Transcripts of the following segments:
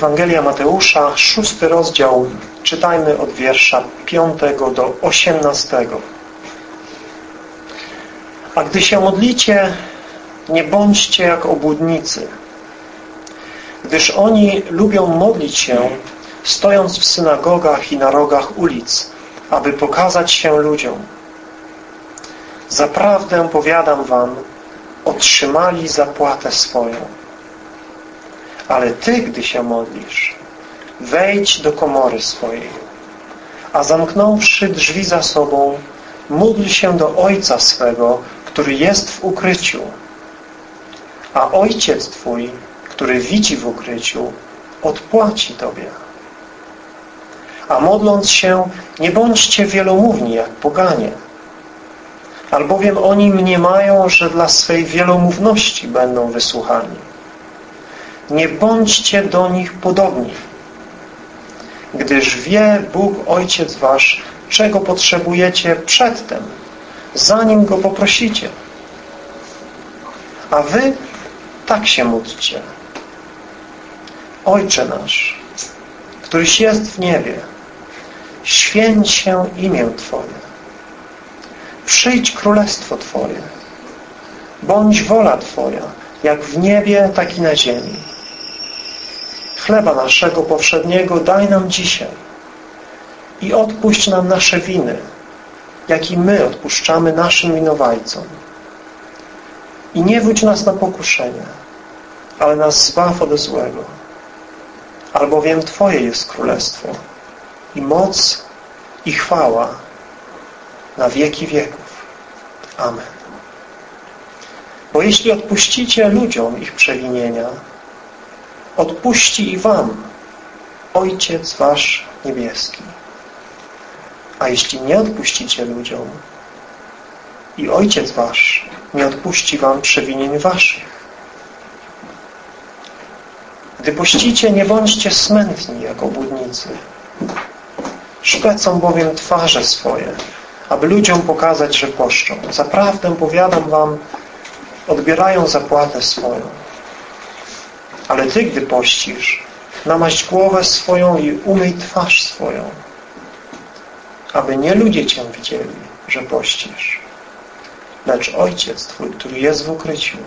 Ewangelia Mateusza, szósty rozdział, czytajmy od wiersza piątego do osiemnastego. A gdy się modlicie, nie bądźcie jak obłudnicy, gdyż oni lubią modlić się, stojąc w synagogach i na rogach ulic, aby pokazać się ludziom. Zaprawdę powiadam wam, otrzymali zapłatę swoją. Ale Ty, gdy się modlisz, wejdź do komory swojej, a zamknąwszy drzwi za sobą, módl się do Ojca swego, który jest w ukryciu. A Ojciec Twój, który widzi w ukryciu, odpłaci Tobie. A modląc się, nie bądźcie wielomówni jak poganie, albowiem oni mniemają, że dla swej wielomówności będą wysłuchani. Nie bądźcie do nich podobni, gdyż wie Bóg Ojciec Wasz, czego potrzebujecie przedtem, zanim Go poprosicie. A Wy tak się módlcie. Ojcze nasz, któryś jest w niebie, święć się imię Twoje. Przyjdź królestwo Twoje. Bądź wola Twoja, jak w niebie, tak i na ziemi. Chleba naszego powszedniego daj nam dzisiaj i odpuść nam nasze winy, jak i my odpuszczamy naszym winowajcom. I nie wódź nas na pokuszenie, ale nas zbaw od złego. Albowiem Twoje jest królestwo i moc i chwała na wieki wieków. Amen. Bo jeśli odpuścicie ludziom ich przewinienia, odpuści i wam Ojciec Wasz Niebieski. A jeśli nie odpuścicie ludziom i Ojciec Wasz nie odpuści wam przewinień Waszych. Gdy pościcie, nie bądźcie smętni jak obłudnicy. Szpecą bowiem twarze swoje, aby ludziom pokazać, że poszczą. Zaprawdę powiadam wam, odbierają zapłatę swoją. Ale Ty, gdy pościsz, namaść głowę swoją i umyj twarz swoją, aby nie ludzie Cię widzieli, że pościsz, lecz Ojciec Twój, który jest w ukryciu.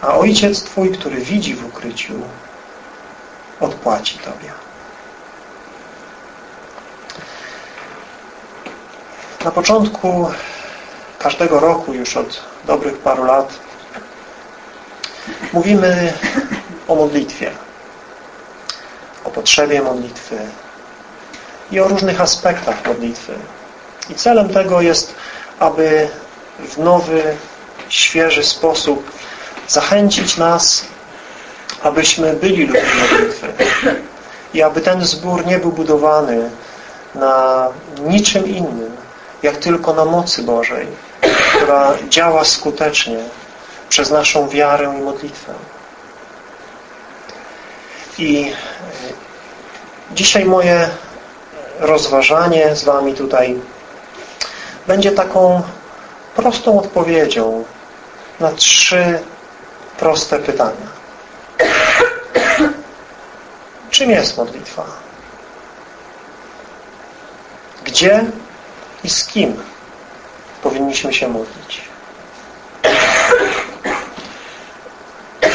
A Ojciec Twój, który widzi w ukryciu, odpłaci Tobie. Na początku każdego roku, już od dobrych paru lat, mówimy o modlitwie, o potrzebie modlitwy i o różnych aspektach modlitwy. I celem tego jest, aby w nowy, świeży sposób zachęcić nas, abyśmy byli ludźmi modlitwy i aby ten zbór nie był budowany na niczym innym, jak tylko na mocy Bożej, która działa skutecznie przez naszą wiarę i modlitwę. I e, dzisiaj moje rozważanie z Wami tutaj będzie taką prostą odpowiedzią na trzy proste pytania. Czym jest modlitwa? Gdzie i z kim powinniśmy się modlić?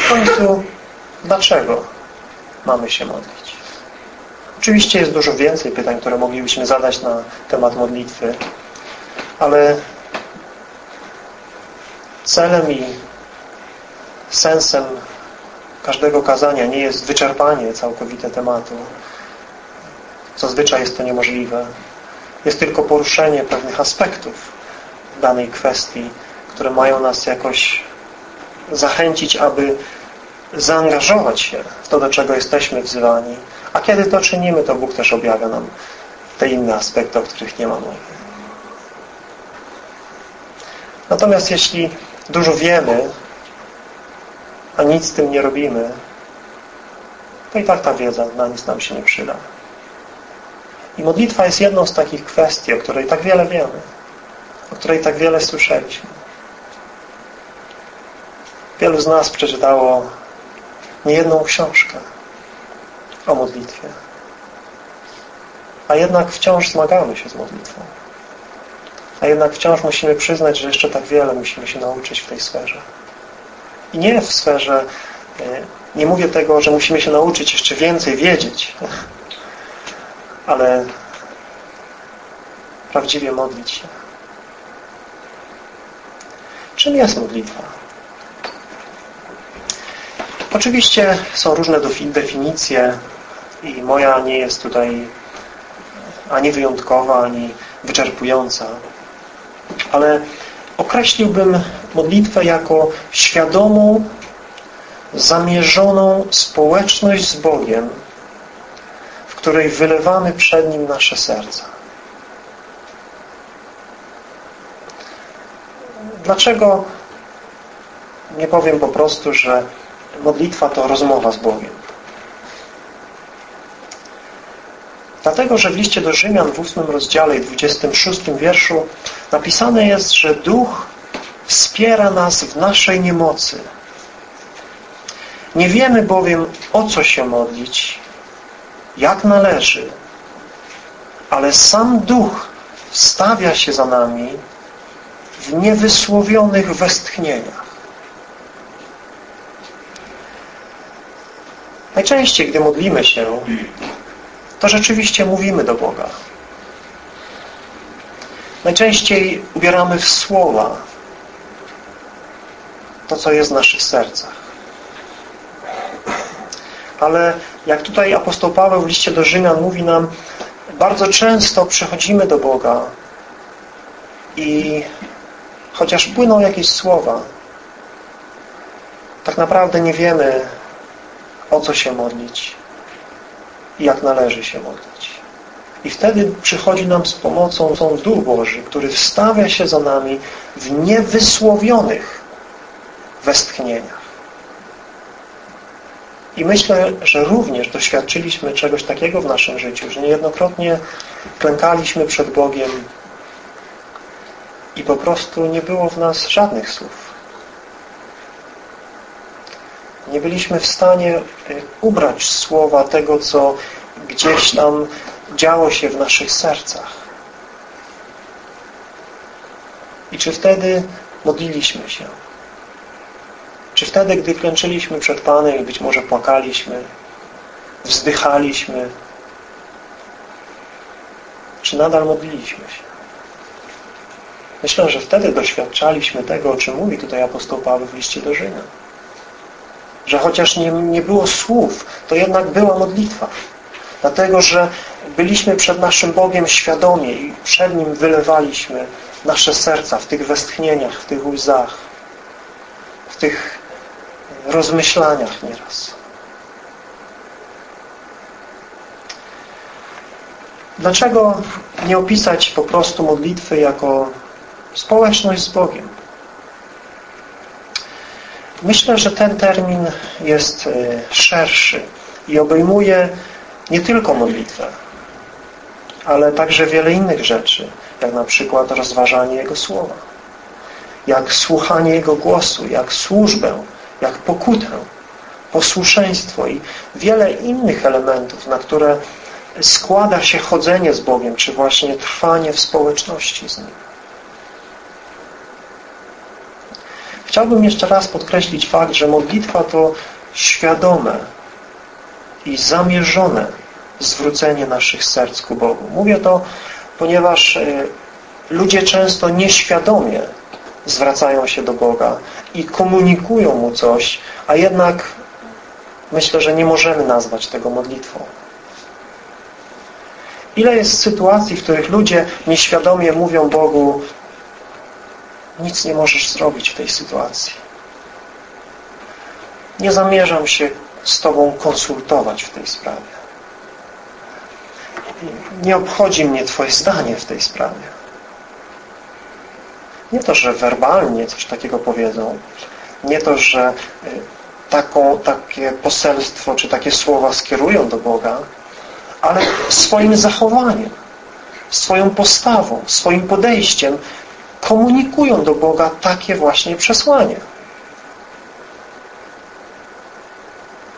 W końcu, dlaczego mamy się modlić? Oczywiście jest dużo więcej pytań, które moglibyśmy zadać na temat modlitwy, ale celem i sensem każdego kazania nie jest wyczerpanie całkowite tematu. Zazwyczaj jest to niemożliwe. Jest tylko poruszenie pewnych aspektów danej kwestii, które mają nas jakoś zachęcić, aby zaangażować się w to, do czego jesteśmy wzywani. A kiedy to czynimy, to Bóg też objawia nam te inne aspekty, o których nie ma mowy. Natomiast jeśli dużo wiemy, a nic z tym nie robimy, to i tak ta wiedza na nic nam się nie przyda. I modlitwa jest jedną z takich kwestii, o której tak wiele wiemy, o której tak wiele słyszeliśmy. Wielu z nas przeczytało niejedną książkę o modlitwie. A jednak wciąż zmagamy się z modlitwą. A jednak wciąż musimy przyznać, że jeszcze tak wiele musimy się nauczyć w tej sferze. I nie w sferze, e, nie mówię tego, że musimy się nauczyć jeszcze więcej wiedzieć, ale prawdziwie modlić się. Czym jest modlitwa? Oczywiście są różne definicje i moja nie jest tutaj ani wyjątkowa, ani wyczerpująca. Ale określiłbym modlitwę jako świadomą, zamierzoną społeczność z Bogiem, w której wylewamy przed Nim nasze serca. Dlaczego nie powiem po prostu, że modlitwa to rozmowa z Bogiem? Dlatego, że w liście do Rzymian w 8 rozdziale i 26 wierszu napisane jest, że Duch wspiera nas w naszej niemocy. Nie wiemy bowiem, o co się modlić, jak należy, ale sam Duch wstawia się za nami w niewysłowionych westchnieniach. Najczęściej, gdy modlimy się, to rzeczywiście mówimy do Boga. Najczęściej ubieramy w słowa to, co jest w naszych sercach. Ale jak tutaj apostoł Paweł w liście do Rzymian mówi nam, bardzo często przychodzimy do Boga i chociaż płyną jakieś słowa, tak naprawdę nie wiemy, o co się modlić i jak należy się modlić. I wtedy przychodzi nam z pomocą są Duch Boży, który wstawia się za nami w niewysłowionych westchnieniach. I myślę, że również doświadczyliśmy czegoś takiego w naszym życiu, że niejednokrotnie klękaliśmy przed Bogiem i po prostu nie było w nas żadnych słów. Nie byliśmy w stanie y, ubrać słowa tego, co gdzieś tam działo się w naszych sercach. I czy wtedy modliliśmy się? Czy wtedy, gdy klęczyliśmy przed Panem i być może płakaliśmy, wzdychaliśmy, czy nadal modliliśmy się? Myślę, że wtedy doświadczaliśmy tego, o czym mówi tutaj apostoł Paweł w liście do Rzymian że chociaż nie, nie było słów, to jednak była modlitwa. Dlatego, że byliśmy przed naszym Bogiem świadomie i przed Nim wylewaliśmy nasze serca w tych westchnieniach, w tych łzach, w tych rozmyślaniach nieraz. Dlaczego nie opisać po prostu modlitwy jako społeczność z Bogiem? Myślę, że ten termin jest e, szerszy i obejmuje nie tylko modlitwę, ale także wiele innych rzeczy, jak na przykład rozważanie Jego Słowa, jak słuchanie Jego głosu, jak służbę, jak pokutę, posłuszeństwo i wiele innych elementów, na które składa się chodzenie z Bogiem, czy właśnie trwanie w społeczności z Nim. Chciałbym jeszcze raz podkreślić fakt, że modlitwa to świadome i zamierzone zwrócenie naszych serc ku Bogu. Mówię to, ponieważ e, ludzie często nieświadomie zwracają się do Boga i komunikują Mu coś, a jednak myślę, że nie możemy nazwać tego modlitwą. Ile jest sytuacji, w których ludzie nieświadomie mówią Bogu nic nie możesz zrobić w tej sytuacji. Nie zamierzam się z Tobą konsultować w tej sprawie. Nie obchodzi mnie Twoje zdanie w tej sprawie. Nie to, że werbalnie coś takiego powiedzą. Nie to, że y, taką, takie poselstwo czy takie słowa skierują do Boga, ale swoim zachowaniem, swoją postawą, swoim podejściem komunikują do Boga takie właśnie przesłanie.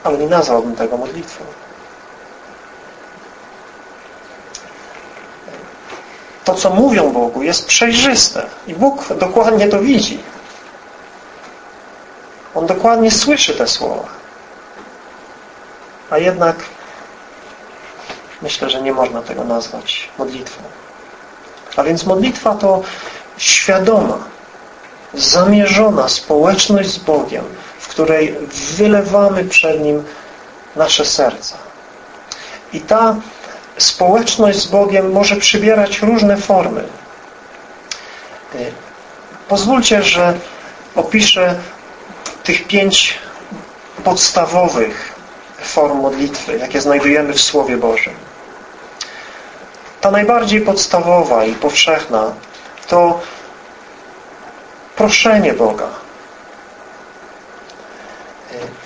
Ale nie nazwałbym tego modlitwą. To, co mówią Bogu, jest przejrzyste. I Bóg dokładnie to widzi. On dokładnie słyszy te słowa. A jednak myślę, że nie można tego nazwać modlitwą. A więc modlitwa to świadoma, zamierzona społeczność z Bogiem, w której wylewamy przed Nim nasze serca. I ta społeczność z Bogiem może przybierać różne formy. Y, pozwólcie, że opiszę tych pięć podstawowych form modlitwy, jakie znajdujemy w Słowie Bożym. Ta najbardziej podstawowa i powszechna to proszenie Boga.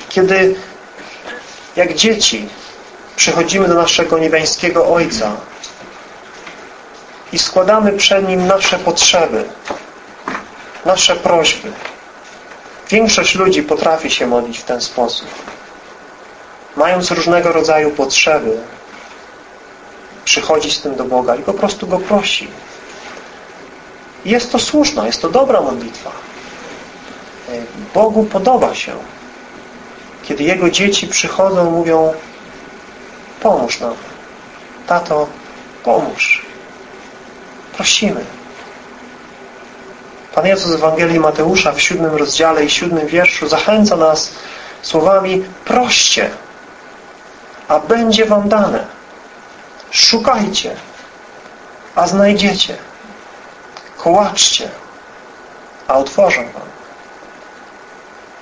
Kiedy jak dzieci przychodzimy do naszego niebiańskiego Ojca i składamy przed Nim nasze potrzeby, nasze prośby. Większość ludzi potrafi się modlić w ten sposób. Mając różnego rodzaju potrzeby, przychodzi z tym do Boga i po prostu Go prosi. Jest to słuszna, jest to dobra modlitwa. Bogu podoba się, kiedy Jego dzieci przychodzą mówią pomóż nam. Tato, pomóż. Prosimy. Pan Jezus z Ewangelii Mateusza w siódmym rozdziale i siódmym wierszu zachęca nas słowami proście, a będzie wam dane. Szukajcie, a znajdziecie. Kołaczcie, a otworzą wam.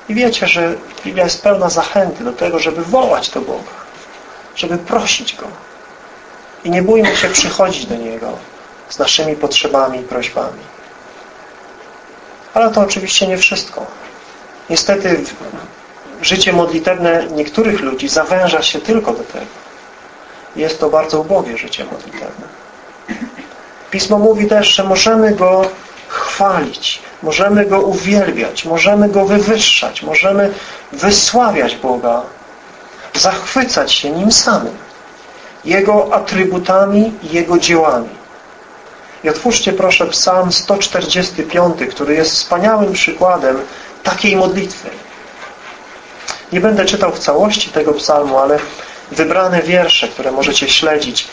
I wiecie, że Biblia jest pełna zachęty do tego, żeby wołać do Boga, żeby prosić Go. I nie bójmy się przychodzić do Niego z naszymi potrzebami i prośbami. Ale to oczywiście nie wszystko. Niestety życie modlitewne niektórych ludzi zawęża się tylko do tego. Jest to bardzo ubogie życie modlitewne. Pismo mówi też, że możemy Go chwalić, możemy Go uwielbiać, możemy Go wywyższać, możemy wysławiać Boga, zachwycać się Nim samym, Jego atrybutami i Jego dziełami. I otwórzcie proszę psalm 145, który jest wspaniałym przykładem takiej modlitwy. Nie będę czytał w całości tego psalmu, ale wybrane wiersze, które możecie śledzić,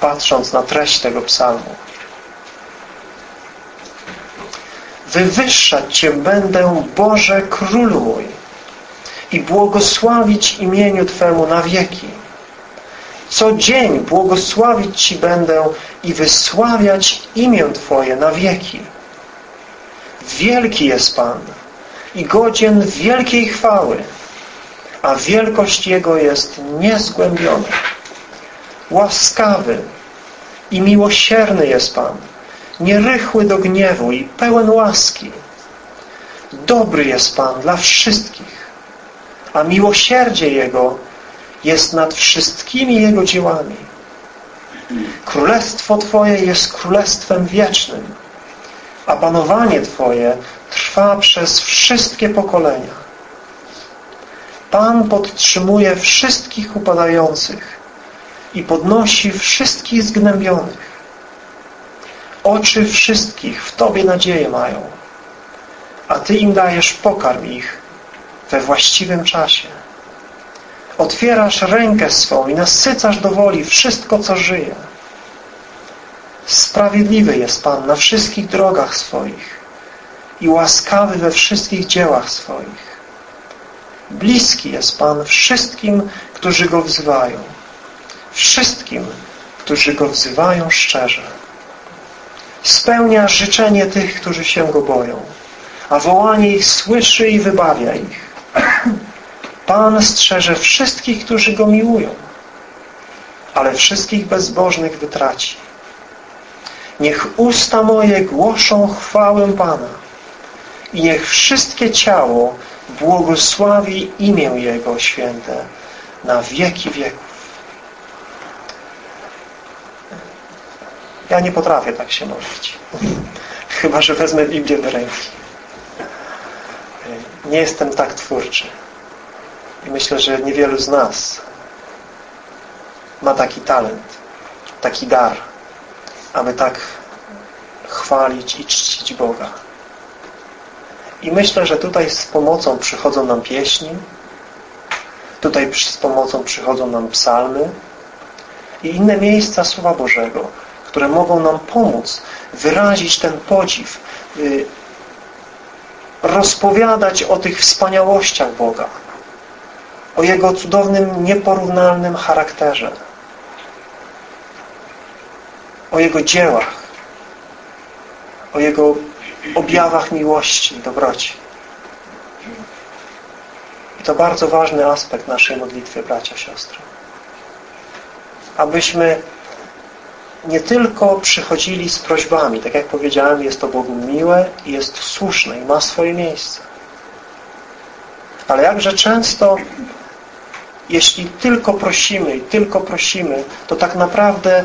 patrząc na treść tego psalmu. Wywyższać Cię będę, Boże Królu mój, i błogosławić imieniu Twemu na wieki. Co dzień błogosławić Ci będę i wysławiać imię Twoje na wieki. Wielki jest Pan i godzien wielkiej chwały, a wielkość Jego jest niezgłębiona. Łaskawy i miłosierny jest Pan, nierychły do gniewu i pełen łaski. Dobry jest Pan dla wszystkich, a miłosierdzie Jego jest nad wszystkimi Jego dziełami. Królestwo Twoje jest królestwem wiecznym, a panowanie Twoje trwa przez wszystkie pokolenia. Pan podtrzymuje wszystkich upadających i podnosi wszystkich zgnębionych. Oczy wszystkich w Tobie nadzieję mają, a Ty im dajesz pokarm ich we właściwym czasie. Otwierasz rękę swą i nasycasz do woli wszystko, co żyje. Sprawiedliwy jest Pan na wszystkich drogach swoich i łaskawy we wszystkich dziełach swoich. Bliski jest Pan wszystkim, którzy Go wzywają. Wszystkim, którzy Go wzywają szczerze. Spełnia życzenie tych, którzy się Go boją, a wołanie ich słyszy i wybawia ich. Pan strzeże wszystkich, którzy Go miłują, ale wszystkich bezbożnych wytraci. Niech usta moje głoszą chwałę Pana i niech wszystkie ciało błogosławi imię Jego święte na wieki wieków. Ja nie potrafię tak się modlić. Chyba, że wezmę Biblię do ręki. Nie jestem tak twórczy. I myślę, że niewielu z nas ma taki talent, taki dar, aby tak chwalić i czcić Boga. I myślę, że tutaj z pomocą przychodzą nam pieśni, tutaj z pomocą przychodzą nam psalmy i inne miejsca Słowa Bożego, które mogą nam pomóc wyrazić ten podziw, y, rozpowiadać o tych wspaniałościach Boga, o Jego cudownym, nieporównalnym charakterze, o Jego dziełach, o Jego objawach miłości i dobroci. I to bardzo ważny aspekt naszej modlitwy, bracia, siostry. Abyśmy nie tylko przychodzili z prośbami, tak jak powiedziałem, jest to Bogu miłe i jest słuszne i ma swoje miejsce. Ale jakże często, jeśli tylko prosimy i tylko prosimy, to tak naprawdę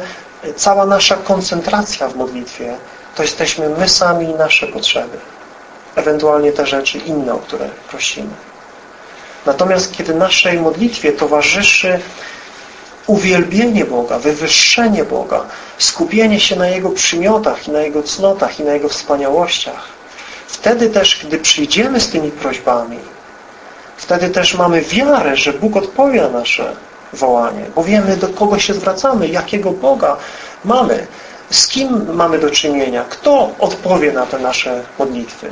cała nasza koncentracja w modlitwie to jesteśmy my sami i nasze potrzeby. Ewentualnie te rzeczy inne, o które prosimy. Natomiast kiedy naszej modlitwie towarzyszy uwielbienie Boga, wywyższenie Boga, skupienie się na Jego przymiotach i na Jego cnotach i na Jego wspaniałościach, wtedy też, gdy przyjdziemy z tymi prośbami, wtedy też mamy wiarę, że Bóg odpowie na nasze wołanie, bo wiemy, do kogo się zwracamy, jakiego Boga mamy, z kim mamy do czynienia, kto odpowie na te nasze modlitwy.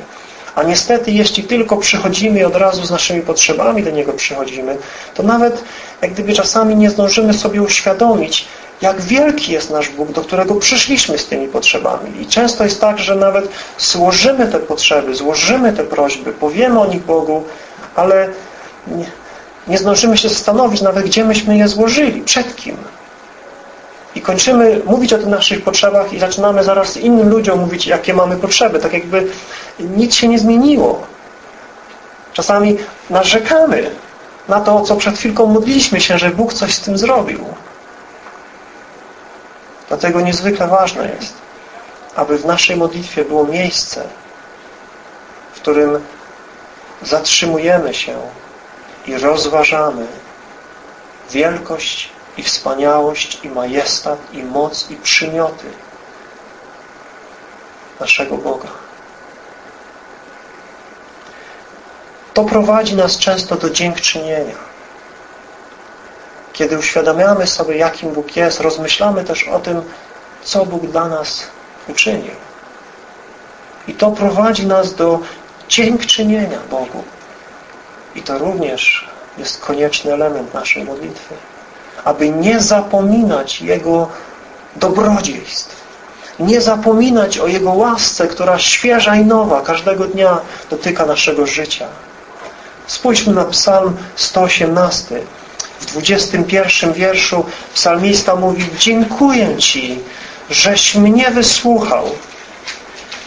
A niestety, jeśli tylko przychodzimy i od razu z naszymi potrzebami do Niego przychodzimy, to nawet jak gdyby czasami nie zdążymy sobie uświadomić, jak wielki jest nasz Bóg, do którego przyszliśmy z tymi potrzebami. I często jest tak, że nawet złożymy te potrzeby, złożymy te prośby, powiemy o nich Bogu, ale nie, nie zdążymy się zastanowić nawet, gdzie myśmy je złożyli, przed kim. I kończymy mówić o tych naszych potrzebach i zaczynamy zaraz innym ludziom mówić, jakie mamy potrzeby. Tak jakby nic się nie zmieniło. Czasami narzekamy na to, co przed chwilką modliliśmy się, że Bóg coś z tym zrobił. Dlatego niezwykle ważne jest, aby w naszej modlitwie było miejsce, w którym zatrzymujemy się i rozważamy wielkość i wspaniałość, i majestat, i moc, i przymioty naszego Boga. To prowadzi nas często do dziękczynienia. Kiedy uświadamiamy sobie, jakim Bóg jest, rozmyślamy też o tym, co Bóg dla nas uczynił. I to prowadzi nas do dziękczynienia Bogu. I to również jest konieczny element naszej modlitwy aby nie zapominać Jego dobrodziejstw. Nie zapominać o Jego łasce, która świeża i nowa każdego dnia dotyka naszego życia. Spójrzmy na psalm 118. W 21 wierszu psalmista mówi Dziękuję Ci, żeś mnie wysłuchał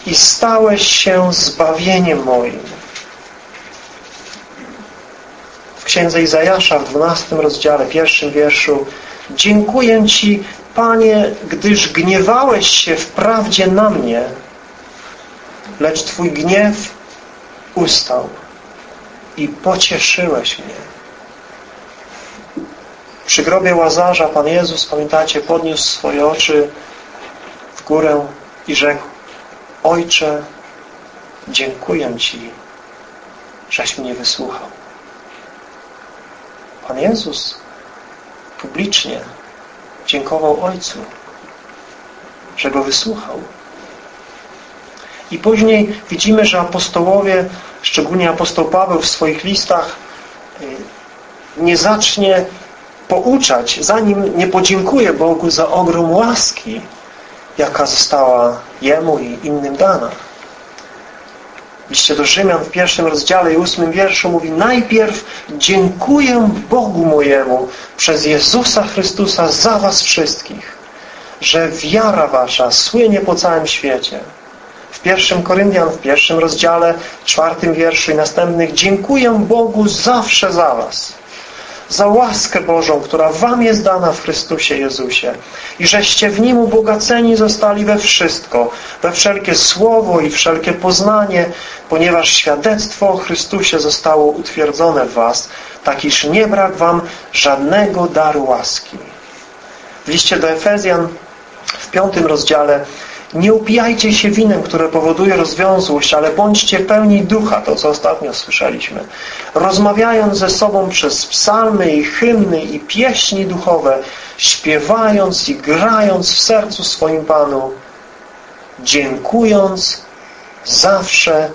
i stałeś się zbawieniem moim. Księdze Izajasza w 12 rozdziale, pierwszym wierszu Dziękuję Ci, Panie, gdyż gniewałeś się wprawdzie na mnie, lecz Twój gniew ustał i pocieszyłeś mnie. Przy grobie Łazarza Pan Jezus, pamiętacie, podniósł swoje oczy w górę i rzekł Ojcze, dziękuję Ci, żeś mnie wysłuchał. Pan Jezus publicznie dziękował Ojcu, że Go wysłuchał. I później widzimy, że apostołowie, szczególnie apostoł Paweł w swoich listach y, nie zacznie pouczać, zanim nie podziękuje Bogu za ogrom łaski, jaka została Jemu i innym dana. Liście do Rzymian w pierwszym rozdziale i ósmym wierszu mówi Najpierw dziękuję Bogu mojemu przez Jezusa Chrystusa za was wszystkich, że wiara wasza słynie po całym świecie. W pierwszym Koryntian, w pierwszym rozdziale, czwartym wierszu i następnych Dziękuję Bogu zawsze za was za łaskę Bożą, która wam jest dana w Chrystusie Jezusie i żeście w Nim ubogaceni zostali we wszystko, we wszelkie słowo i wszelkie poznanie, ponieważ świadectwo o Chrystusie zostało utwierdzone w was, tak iż nie brak wam żadnego daru łaski. W liście do Efezjan w piątym rozdziale Nie upijajcie się winem, które powoduje rozwiązłość, ale bądźcie pełni ducha, to co ostatnio słyszeliśmy. Rozmawiając ze sobą przez psalmy i hymny i pieśni duchowe, śpiewając i grając w sercu swoim Panu, dziękując zawsze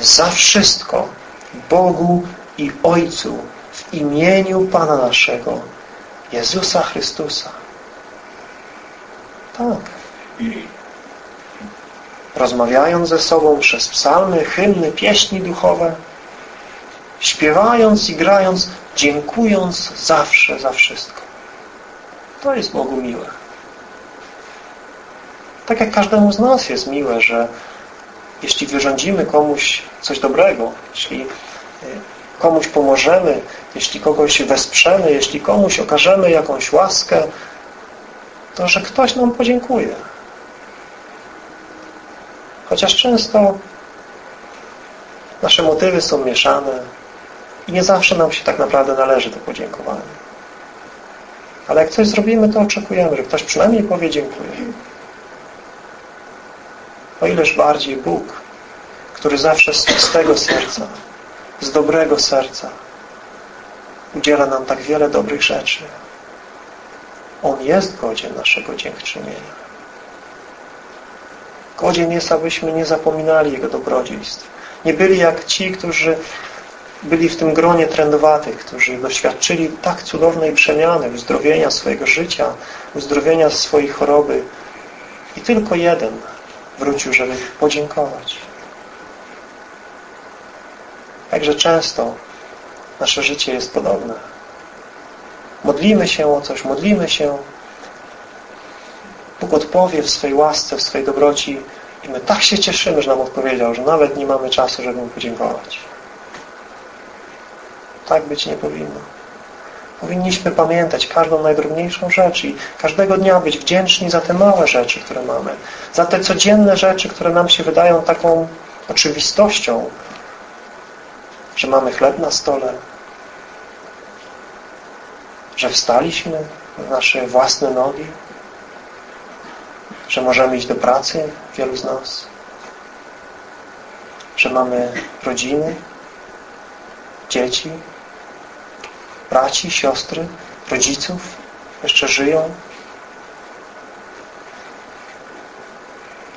za wszystko Bogu i Ojcu w imieniu Pana naszego, Jezusa Chrystusa. Tak. Rozmawiając ze sobą przez psalmy, hymny, pieśni duchowe, śpiewając i grając, dziękując zawsze za wszystko. To jest Bogu miłe. Tak jak każdemu z nas jest miłe, że jeśli wyrządzimy komuś coś dobrego, jeśli y, komuś pomożemy, jeśli kogoś wesprzemy, jeśli komuś okażemy jakąś łaskę, to że ktoś nam podziękuje. Chociaż często nasze motywy są mieszane i nie zawsze nam się tak naprawdę należy to podziękowanie. Ale jak coś zrobimy, to oczekujemy, że ktoś przynajmniej powie dziękuję. O ileż bardziej Bóg, który zawsze z czystego serca, z dobrego serca udziela nam tak wiele dobrych rzeczy. On jest godzien naszego dziękczynienia. Godzien jest, abyśmy nie zapominali Jego dobrodziejstw. Nie byli jak ci, którzy byli w tym gronie trędowatych, którzy doświadczyli tak cudownej przemiany, uzdrowienia swojego życia, uzdrowienia swojej choroby. I tylko jeden wrócił, żeby podziękować. Także często nasze życie jest podobne. Modlimy się o coś, modlimy się. Bóg odpowie w swej łasce, w swej dobroci i my tak się cieszymy, że nam odpowiedział, że nawet nie mamy czasu, żeby mu podziękować. Tak być nie powinno. Powinniśmy pamiętać każdą najdrobniejszą rzecz i każdego dnia być wdzięczni za te małe rzeczy, które mamy. Za te codzienne rzeczy, które nam się wydają taką oczywistością, że mamy chleb na stole, że wstaliśmy w nasze własne nogi, że możemy iść do pracy, wielu z nas, że mamy rodziny, dzieci, braci, siostry, rodziców, jeszcze żyją,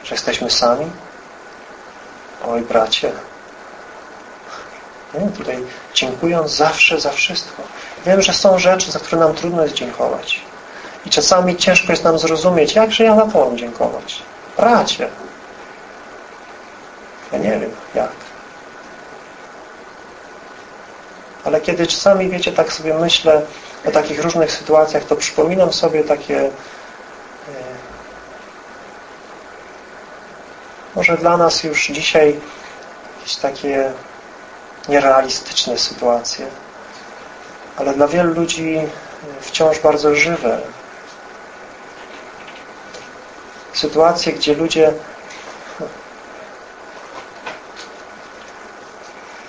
że jesteśmy sami. Oj, bracie, nie? Tutaj dziękując zawsze za wszystko. Wiem, że są rzeczy, za które nam trudno jest dziękować. I czasami ciężko jest nam zrozumieć, jakże ja na to mam dziękować. Bracie. Ja nie wiem, jak. Ale kiedy czasami, wiecie, tak sobie myślę o takich różnych sytuacjach, to przypominam sobie takie e, może dla nas już dzisiaj jakieś takie nierealistyczne sytuacje, ale dla wielu ludzi wciąż bardzo żywe. Sytuacje, gdzie ludzie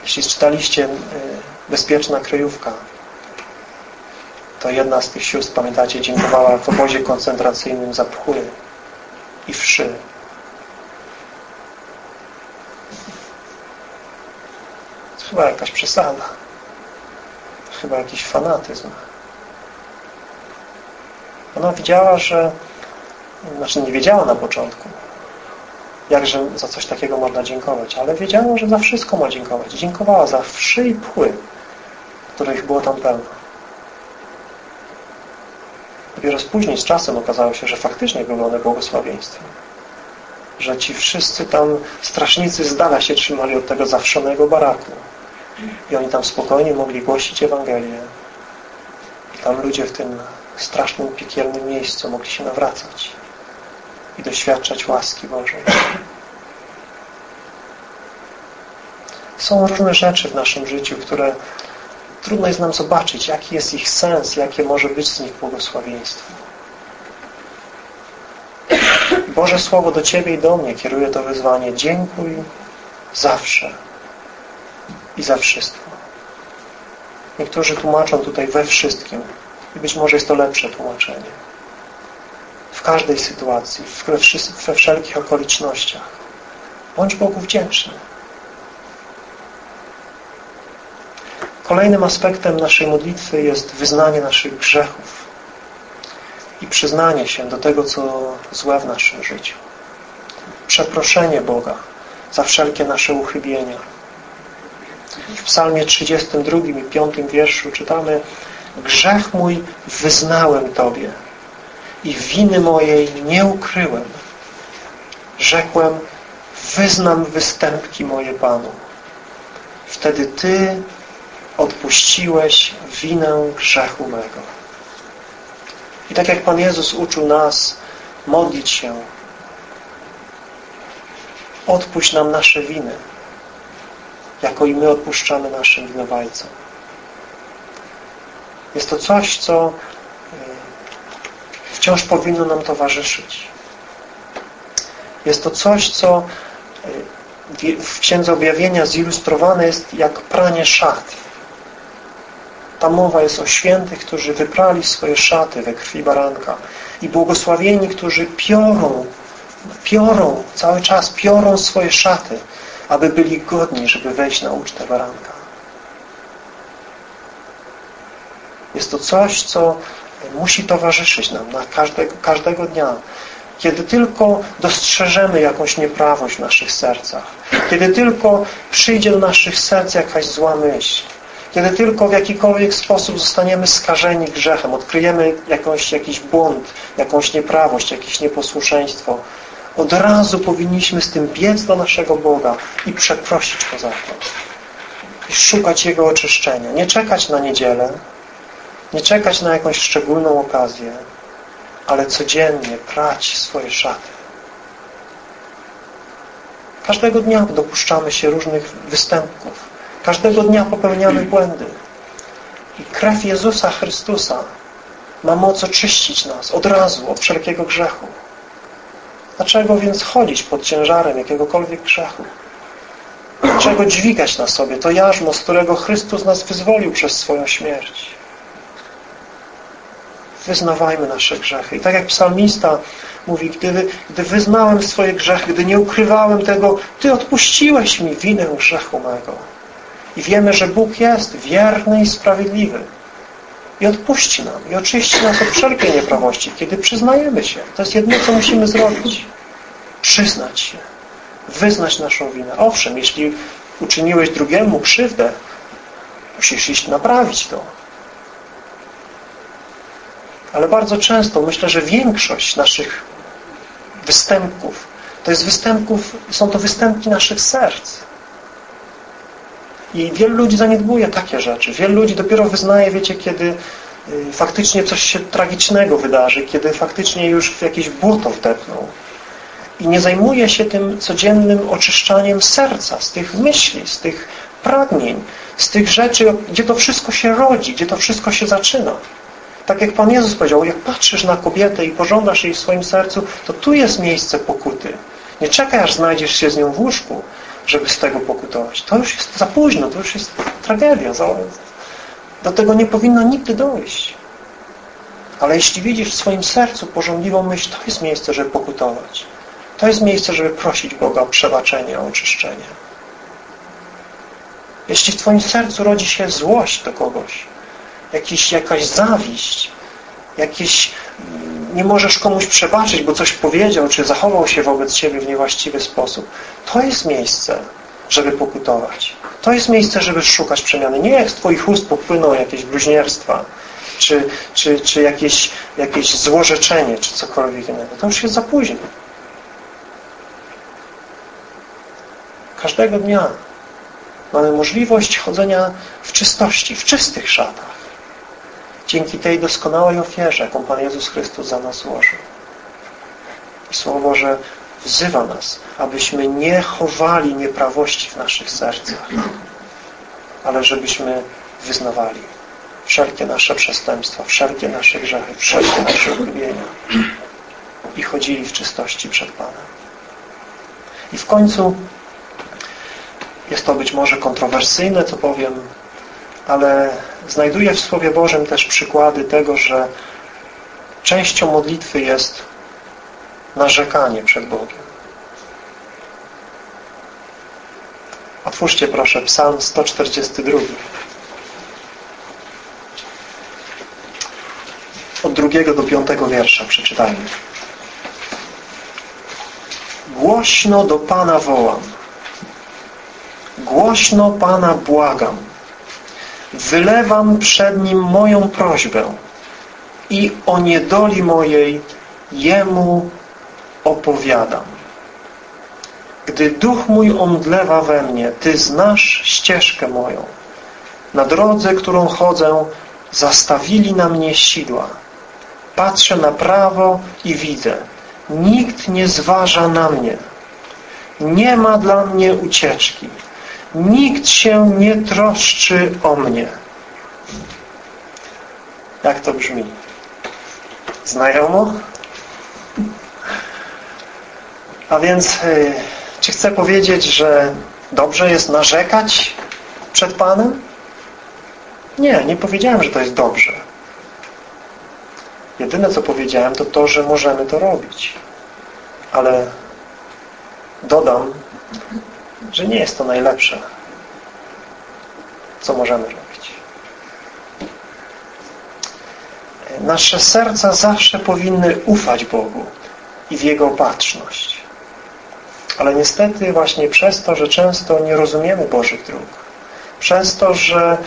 jeśli czytaliście y, Bezpieczna kryjówka to jedna z tych sióstr, pamiętacie, dziękowała w obozie koncentracyjnym za pchły i wszy. chyba jakaś przesada. Chyba jakiś fanatyzm. Ona widziała, że znaczy nie wiedziała na początku, jakże za coś takiego można dziękować, ale wiedziała, że za wszystko ma dziękować. Dziękowała za wszy i pły, których było tam pełno. Dopiero później, z czasem okazało się, że faktycznie były one błogosławieństwem. Że ci wszyscy tam strasznicy z dala się trzymali od tego zawszonego baraku. I oni tam spokojnie mogli głosić Ewangelię. I tam ludzie w tym strasznym, piekielnym miejscu mogli się nawracać i doświadczać łaski Bożej. Są różne rzeczy w naszym życiu, które trudno jest nam zobaczyć, jaki jest ich sens, jakie może być z nich błogosławieństwo. Boże Słowo do Ciebie i do mnie kieruje to wyzwanie. Dziękuj zawsze i za wszystko. Niektórzy tłumaczą tutaj we wszystkim i być może jest to lepsze tłumaczenie. W każdej sytuacji, we, wszelkich okolicznościach. Bądź Bogu wdzięczny. Kolejnym aspektem naszej modlitwy jest wyznanie naszych grzechów i przyznanie się do tego, co złe w naszym życiu. Przeproszenie Boga za wszelkie nasze uchybienia. W psalmie 32 i 5 wierszu czytamy Grzech mój wyznałem Tobie i winy mojej nie ukryłem. Rzekłem, wyznam występki moje Panu. Wtedy Ty odpuściłeś winę grzechu mego. I tak jak Pan Jezus uczył nas modlić się, odpuść nam nasze winy, jako i my odpuszczamy naszym winowajcom. Jest to coś, co wciąż powinno nam towarzyszyć. Jest to coś, co e, w Księdze Objawienia zilustrowane jest jak pranie szat. Ta mowa jest o świętych, którzy wyprali swoje szaty we krwi baranka i błogosławieni, którzy piorą, piorą, cały czas piorą swoje szaty, aby byli godni, żeby wejść na ucztę baranka. Jest to coś, co musi towarzyszyć nam na każdego, każdego dnia. Kiedy tylko dostrzeżemy jakąś nieprawość w naszych sercach, kiedy tylko przyjdzie do naszych serc jakaś zła myśl, kiedy tylko w jakikolwiek sposób zostaniemy skażeni grzechem, odkryjemy jakąś, jakiś błąd, jakąś nieprawość, jakieś nieposłuszeństwo, od razu powinniśmy z tym biec do naszego Boga i przeprosić Go za to. I szukać Jego oczyszczenia. Nie czekać na niedzielę, nie czekać na jakąś szczególną okazję, ale codziennie prać swoje szaty. Każdego dnia dopuszczamy się różnych występków. Każdego dnia popełniamy błędy. I krew Jezusa Chrystusa ma moc oczyścić nas od razu od wszelkiego grzechu. Dlaczego więc chodzić pod ciężarem jakiegokolwiek grzechu? Dlaczego dźwigać na sobie to jarzmo, z którego Chrystus nas wyzwolił przez swoją śmierć? Wyznawajmy nasze grzechy. I tak jak psalmista mówi, gdy, gdy wyznałem swoje grzechy, gdy nie ukrywałem tego, Ty odpuściłeś mi winę grzechu mego. I wiemy, że Bóg jest wierny i sprawiedliwy. I odpuści nam, i oczyści nas od wszelkiej nieprawości, kiedy przyznajemy się. To jest jedno, co musimy zrobić. Przyznać się. Wyznać naszą winę. Owszem, jeśli uczyniłeś drugiemu krzywdę, musisz iść naprawić to. Ale bardzo często, myślę, że większość naszych występków to jest występków, są to występki naszych serc. I wielu ludzi zaniedbuje takie rzeczy. Wielu ludzi dopiero wyznaje, wiecie, kiedy y, faktycznie coś się tragicznego wydarzy, kiedy faktycznie już w jakieś błoto wdepną. I nie zajmuje się tym codziennym oczyszczaniem serca, z tych myśli, z tych pragnień, z tych rzeczy, gdzie to wszystko się rodzi, gdzie to wszystko się zaczyna. Tak jak Pan Jezus powiedział, jak patrzysz na kobietę i pożądasz jej w swoim sercu, to tu jest miejsce pokuty. Nie czekaj, aż znajdziesz się z nią w łóżku, żeby z tego pokutować. To już jest za późno, to już jest tragedia. Do tego nie powinno nigdy dojść. Ale jeśli widzisz w swoim sercu porządliwą myśl, to jest miejsce, żeby pokutować. To jest miejsce, żeby prosić Boga o przebaczenie, o oczyszczenie. Jeśli w Twoim sercu rodzi się złość do kogoś, jakiś, jakaś zawiść, jakieś nie możesz komuś przebaczyć, bo coś powiedział, czy zachował się wobec Ciebie w niewłaściwy sposób. To jest miejsce, żeby pokutować. To jest miejsce, żeby szukać przemiany. Nie jak z Twoich ust popłyną jakieś bluźnierstwa, czy, czy, czy jakieś, jakieś złorzeczenie, czy cokolwiek innego. To już jest za późno. Każdego dnia mamy możliwość chodzenia w czystości, w czystych szatach dzięki tej doskonałej ofierze, jaką Pan Jezus Chrystus za nas złożył. I Słowo Boże wzywa nas, abyśmy nie chowali nieprawości w naszych sercach, ale żebyśmy wyznawali wszelkie nasze przestępstwa, wszelkie nasze grzechy, wszelkie nasze uchybienia i chodzili w czystości przed Panem. I w końcu jest to być może kontrowersyjne, co powiem, ale znajduję w Słowie Bożym też przykłady tego, że częścią modlitwy jest narzekanie przed Bogiem. Otwórzcie proszę Psalm 142. Od drugiego do piątego wiersza przeczytajmy. Głośno do Pana wołam. Głośno Pana błagam. Wylewam przed Nim moją prośbę i o niedoli mojej Jemu opowiadam. Gdy duch mój omdlewa we mnie, Ty znasz ścieżkę moją. Na drodze, którą chodzę, zastawili na mnie sidła. Patrzę na prawo i widzę. Nikt nie zważa na mnie. Nie ma dla mnie ucieczki. Nikt się nie troszczy o mnie. Jak to brzmi? Znajomo? A więc y, czy chcę powiedzieć, że dobrze jest narzekać przed Panem? Nie, nie powiedziałem, że to jest dobrze. Jedyne, co powiedziałem, to to, że możemy to robić. Ale dodam, że nie jest to najlepsze, co możemy robić. Nasze serca zawsze powinny ufać Bogu i w Jego opatrzność. Ale niestety właśnie przez to, że często nie rozumiemy Bożych dróg, przez to, że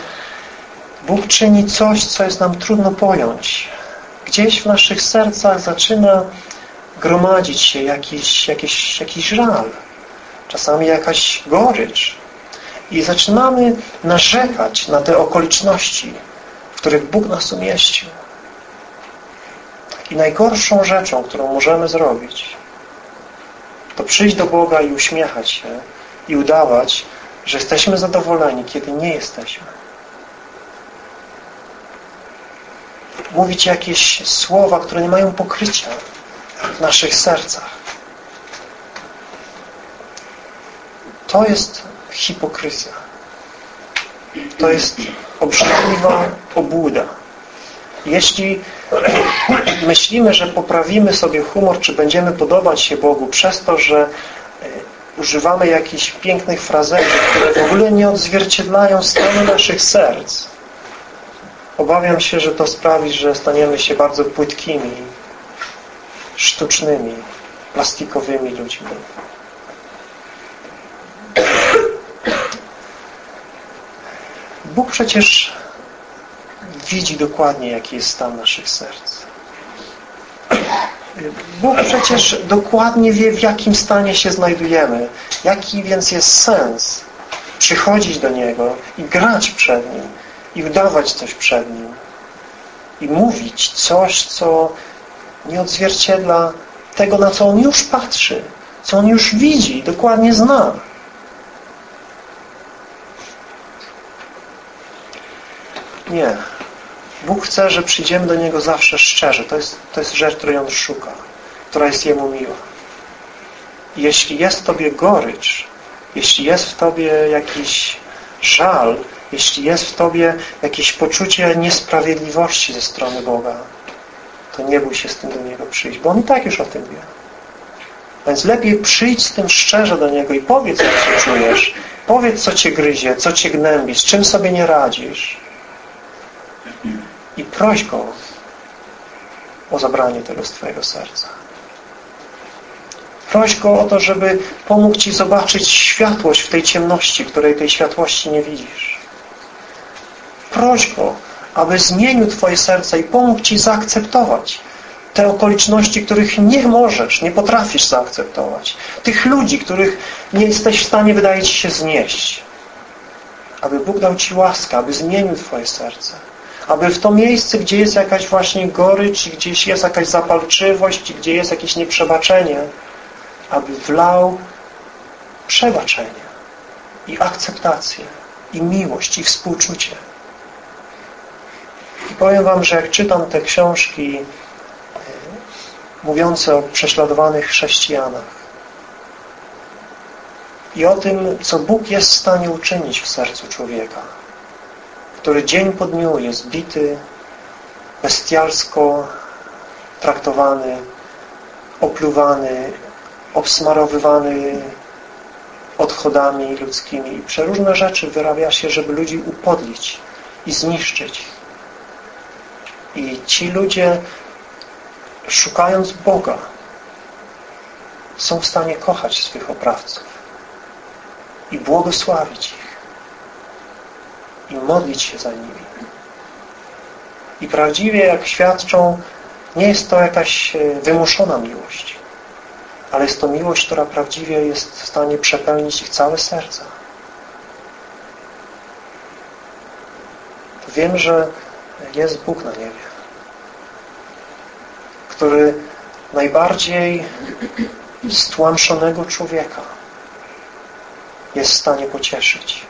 Bóg czyni coś, co jest nam trudno pojąć, gdzieś w naszych sercach zaczyna gromadzić się jakiś, jakiś, jakiś żal, czasami jakaś gorycz i zaczynamy narzekać na te okoliczności, w których Bóg nas umieścił. I najgorszą rzeczą, którą możemy zrobić, to przyjść do Boga i uśmiechać się i udawać, że jesteśmy zadowoleni, kiedy nie jesteśmy. Mówić jakieś słowa, które nie mają pokrycia w naszych sercach. To jest hipokryzja. To jest obrzydliwa obłuda. Jeśli myślimy, że poprawimy sobie humor, czy będziemy podobać się Bogu przez to, że e, używamy jakichś pięknych frazetek, które w ogóle nie odzwierciedlają stanu naszych serc, obawiam się, że to sprawi, że staniemy się bardzo płytkimi, sztucznymi, plastikowymi ludźmi. Bóg przecież widzi dokładnie, jaki jest stan naszych serc. Bóg przecież dokładnie wie, w jakim stanie się znajdujemy. Jaki więc jest sens przychodzić do Niego i grać przed Nim i udawać coś przed Nim i mówić coś, co nie odzwierciedla tego, na co On już patrzy, co On już widzi dokładnie zna. Nie. Bóg chce, że przyjdziemy do Niego zawsze szczerze. To jest, to jest rzecz, której On szuka, która jest Jemu miła. Jeśli jest w Tobie gorycz, jeśli jest w Tobie jakiś żal, jeśli jest w Tobie jakieś poczucie niesprawiedliwości ze strony Boga, to nie bój się z tym do Niego przyjść, bo On i tak już o tym wie. Więc lepiej przyjdź z tym szczerze do Niego i powiedz, się czujesz. Powiedz, co Cię gryzie, co Cię gnębi, z czym sobie nie radzisz i proś Go o zabranie tego z Twojego serca. Proś Go o to, żeby pomógł Ci zobaczyć światłość w tej ciemności, której tej światłości nie widzisz. Proś Go, aby zmienił Twoje serce i pomógł Ci zaakceptować te okoliczności, których nie możesz, nie potrafisz zaakceptować. Tych ludzi, których nie jesteś w stanie, wydaje Ci się, znieść. Aby Bóg dał Ci łaskę, aby zmienił Twoje serce aby w to miejsce, gdzie jest jakaś właśnie gorycz, gdzieś jest jakaś zapalczywość, gdzie jest jakieś nieprzebaczenie, aby wlał przebaczenie i akceptację i miłość i współczucie. I powiem Wam, że jak czytam te książki e, mówiące o prześladowanych chrześcijanach i o tym, co Bóg jest w stanie uczynić w sercu człowieka, który dzień po dniu jest bity, bestialsko traktowany, opluwany, obsmarowywany odchodami ludzkimi i przeróżne rzeczy wyrabia się, żeby ludzi upodlić i zniszczyć. I ci ludzie szukając Boga są w stanie kochać swych oprawców i błogosławić ich i modlić się za nimi. I prawdziwie, jak świadczą, nie jest to jakaś e, wymuszona miłość, ale jest to miłość, która prawdziwie jest w stanie przepełnić ich całe serca. Wiem, że jest Bóg na niebie, który najbardziej stłamszonego człowieka jest w stanie pocieszyć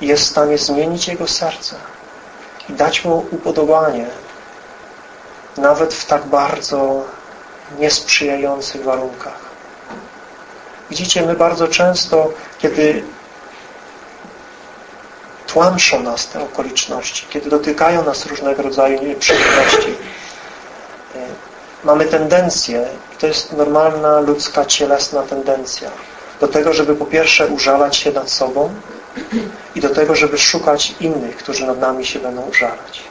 i jest w stanie zmienić jego serce i dać mu upodobanie nawet w tak bardzo niesprzyjających warunkach. Widzicie, my bardzo często, kiedy tłamszą nas te okoliczności, kiedy dotykają nas różnego rodzaju nieprzyjemności, e, mamy tendencję, to jest normalna ludzka, cielesna tendencja, do tego, żeby po pierwsze użalać się nad sobą i do tego, żeby szukać innych, którzy nad nami się będą użalać.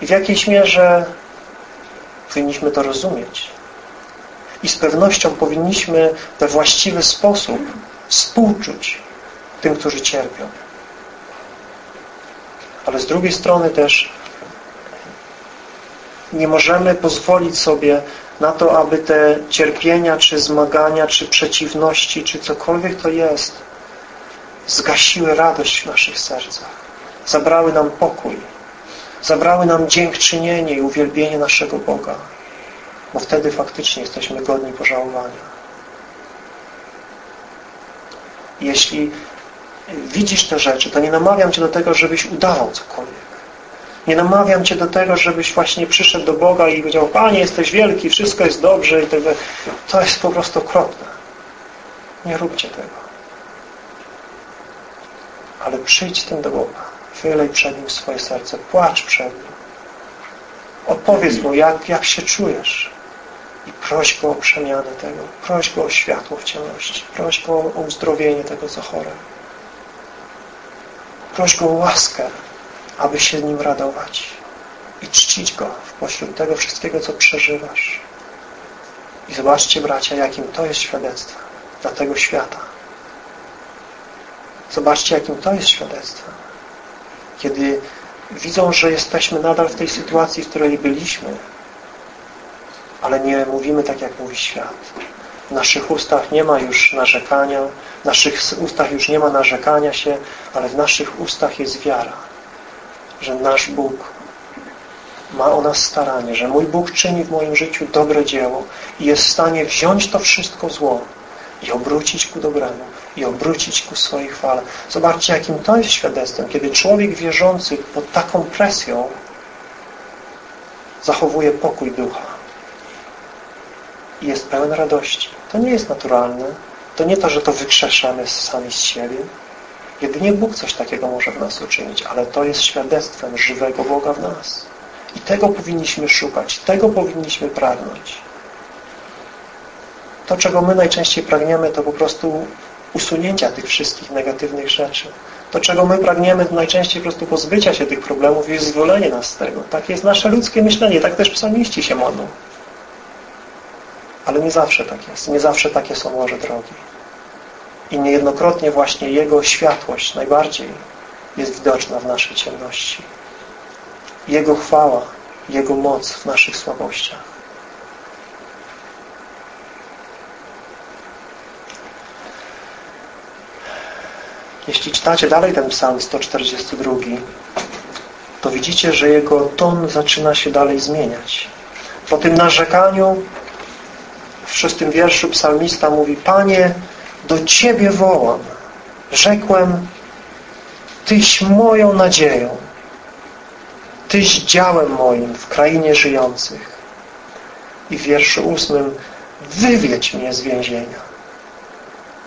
I w jakiejś mierze powinniśmy to rozumieć. I z pewnością powinniśmy we właściwy sposób współczuć tym, którzy cierpią. Ale z drugiej strony też nie możemy pozwolić sobie na to, aby te cierpienia, czy zmagania, czy przeciwności, czy cokolwiek to jest, zgasiły radość w naszych sercach, zabrały nam pokój, zabrały nam dziękczynienie i uwielbienie naszego Boga, bo wtedy faktycznie jesteśmy godni pożałowania. Jeśli widzisz te rzeczy, to nie namawiam Cię do tego, żebyś udawał cokolwiek. Nie namawiam Cię do tego, żebyś właśnie przyszedł do Boga i powiedział, Panie, jesteś wielki, wszystko jest dobrze i tego. To jest po prostu okropne. Nie róbcie tego. Ale przyjdź tym do Boga. Wylej przed Nim swoje serce. Płacz przed Nim. Opowiedz Mu, jak, jak się czujesz. I proś Go o przemianę tego. Proś Go o światło w ciemności. Proś Go o uzdrowienie tego, co chore. Proś Go o łaskę aby się Nim radować i czcić Go w pośród tego wszystkiego, co przeżywasz. I zobaczcie, bracia, jakim to jest świadectwem dla tego świata. Zobaczcie, jakim to jest świadectwem. Kiedy widzą, że jesteśmy nadal w tej sytuacji, w której byliśmy, ale nie mówimy tak, jak mówi świat. W naszych ustach nie ma już narzekania, w naszych ustach już nie ma narzekania się, ale w naszych ustach jest wiara że nasz Bóg ma o nas staranie, że mój Bóg czyni w moim życiu dobre dzieło i jest w stanie wziąć to wszystko zło i obrócić ku dobremu i obrócić ku swojej chwale. Zobaczcie, jakim to jest świadectwem, kiedy człowiek wierzący pod taką presją zachowuje pokój ducha i jest pełen radości. To nie jest naturalne. To nie to, że to wykrzeszamy sami z siebie, Jedynie Bóg coś takiego może w nas uczynić, ale to jest świadectwem żywego Boga w nas. I tego powinniśmy szukać, tego powinniśmy pragnąć. To, czego my najczęściej pragniemy, to po prostu usunięcia tych wszystkich negatywnych rzeczy. To, czego my pragniemy, to najczęściej po prostu pozbycia się tych problemów i wyzwolenie nas z tego. Tak jest nasze ludzkie myślenie, tak też psalmiści się modlą. Ale nie zawsze tak jest. Nie zawsze takie są Boże drogi. I niejednokrotnie właśnie Jego światłość najbardziej jest widoczna w naszej ciemności. Jego chwała, Jego moc w naszych słabościach. Jeśli czytacie dalej ten psalm 142, to widzicie, że jego ton zaczyna się dalej zmieniać. Po tym narzekaniu w szóstym wierszu psalmista mówi Panie, do Ciebie wołam. Rzekłem, Tyś moją nadzieją. Tyś działem moim w krainie żyjących. I w wierszu ósmym wywiedź mnie z więzienia,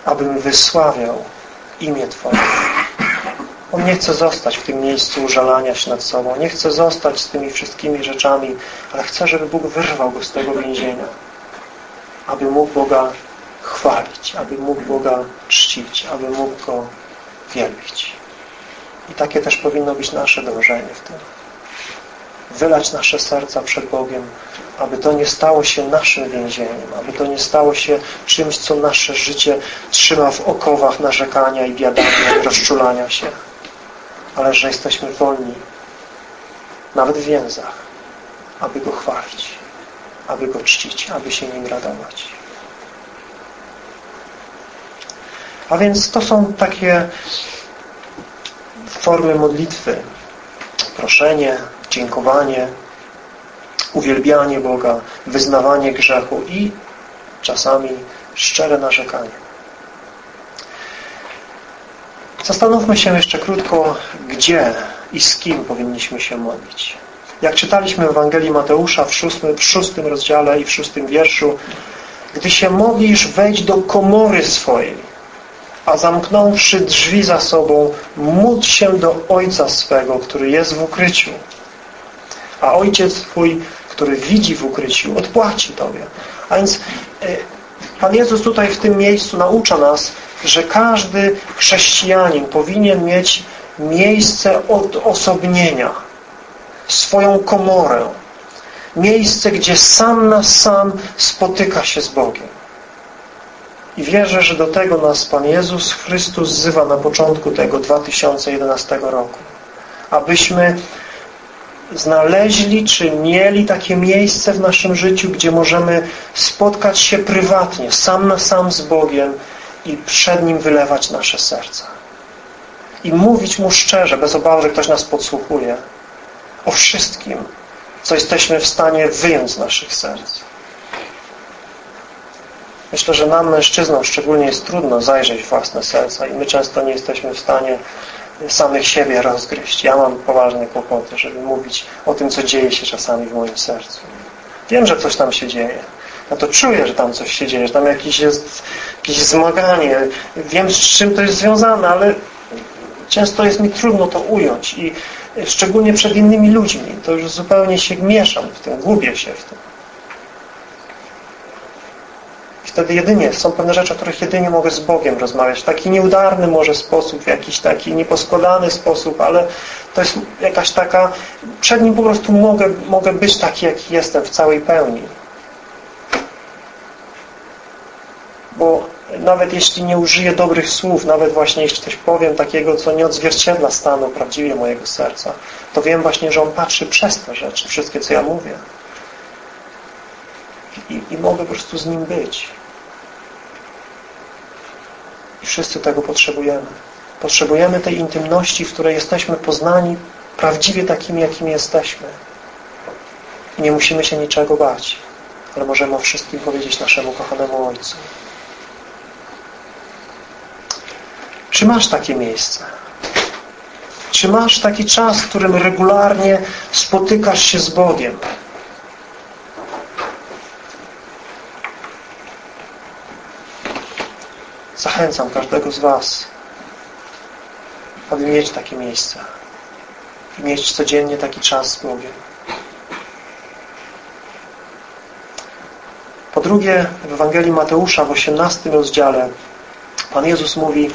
abym wysławiał imię Twoje. On nie chce zostać w tym miejscu użalania się nad sobą. Nie chce zostać z tymi wszystkimi rzeczami, ale chce, żeby Bóg wyrwał go z tego więzienia. Aby mógł Boga chwalić, aby mógł Boga czcić, aby mógł Go wielbić. I takie też powinno być nasze dążenie w tym. Wylać nasze serca przed Bogiem, aby to nie stało się naszym więzieniem, aby to nie stało się czymś, co nasze życie trzyma w okowach narzekania i biadania i rozczulania się, ale że jesteśmy wolni, nawet w więzach, aby Go chwalić, aby Go czcić, aby się Nim radować. A więc to są takie formy modlitwy. Proszenie, dziękowanie, uwielbianie Boga, wyznawanie grzechu i czasami szczere narzekanie. Zastanówmy się jeszcze krótko, gdzie i z kim powinniśmy się modlić. Jak czytaliśmy w Ewangelii Mateusza w szóstym, w szóstym rozdziale i w szóstym wierszu, gdy się modlisz, wejdź do komory swojej a zamknąwszy drzwi za sobą, módl się do Ojca swego, który jest w ukryciu. A Ojciec Twój, który widzi w ukryciu, odpłaci Tobie. A więc e, Pan Jezus tutaj w tym miejscu naucza nas, że każdy chrześcijanin powinien mieć miejsce odosobnienia, swoją komorę, miejsce, gdzie sam na sam spotyka się z Bogiem. I wierzę, że do tego nas Pan Jezus Chrystus wzywa na początku tego 2011 roku. Abyśmy znaleźli, czy mieli takie miejsce w naszym życiu, gdzie możemy spotkać się prywatnie, sam na sam z Bogiem i przed Nim wylewać nasze serca. I mówić Mu szczerze, bez obawy, że ktoś nas podsłuchuje, o wszystkim, co jesteśmy w stanie wyjąć z naszych serc. Myślę, że nam, mężczyznom szczególnie jest trudno zajrzeć w własne serca i my często nie jesteśmy w stanie samych siebie rozgryźć. Ja mam poważne kłopoty, żeby mówić o tym, co dzieje się czasami w moim sercu. Wiem, że coś tam się dzieje. Ja to czuję, że tam coś się dzieje, że tam jakieś jest jakieś zmaganie. Wiem, z czym to jest związane, ale często jest mi trudno to ująć i szczególnie przed innymi ludźmi. To już zupełnie się mieszam w tym, gubię się w tym. Wtedy jedynie, są pewne rzeczy, o których jedynie mogę z Bogiem rozmawiać. W taki nieudarny może sposób, w jakiś taki nieposkładany sposób, ale to jest jakaś taka... Przed Nim po prostu mogę, mogę być taki, jaki jestem w całej pełni. Bo nawet jeśli nie użyję dobrych słów, nawet właśnie jeśli coś powiem takiego, co nie odzwierciedla stanu prawdziwie mojego serca, to wiem właśnie, że On patrzy przez te rzeczy, wszystkie, co ja mówię. I, i mogę po prostu z Nim być. I wszyscy tego potrzebujemy. Potrzebujemy tej intymności, w której jesteśmy poznani prawdziwie takimi, jakimi jesteśmy. I nie musimy się niczego bać, ale możemy o wszystkim powiedzieć naszemu kochanemu Ojcu. Czy masz takie miejsce? Czy masz taki czas, w którym regularnie spotykasz się z Bogiem? Zachęcam każdego z Was, aby mieć takie miejsce. I mieć codziennie taki czas z Bogiem. Po drugie, w Ewangelii Mateusza w 18 rozdziale Pan Jezus mówi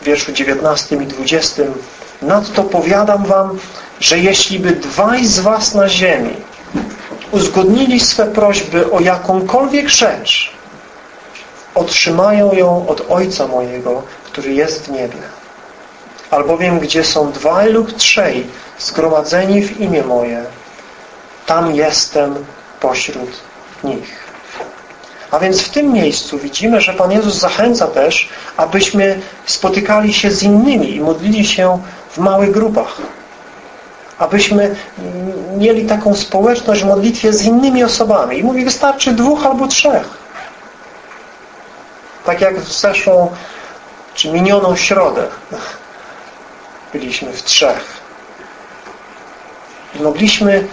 w wierszu 19 i 20 Nadto powiadam wam, że jeśli by dwaj z was na ziemi uzgodnili swe prośby o jakąkolwiek rzecz, otrzymają ją od Ojca mojego, który jest w niebie. Albowiem, gdzie są dwaj lub trzej zgromadzeni w imię moje, tam jestem pośród nich. A więc w tym miejscu widzimy, że Pan Jezus zachęca też, abyśmy spotykali się z innymi i modlili się w małych grupach. Abyśmy mieli taką społeczność w modlitwie z innymi osobami. I mówi, wystarczy dwóch albo trzech. Tak jak w zeszłą, czy minioną środę byliśmy w trzech. I mogliśmy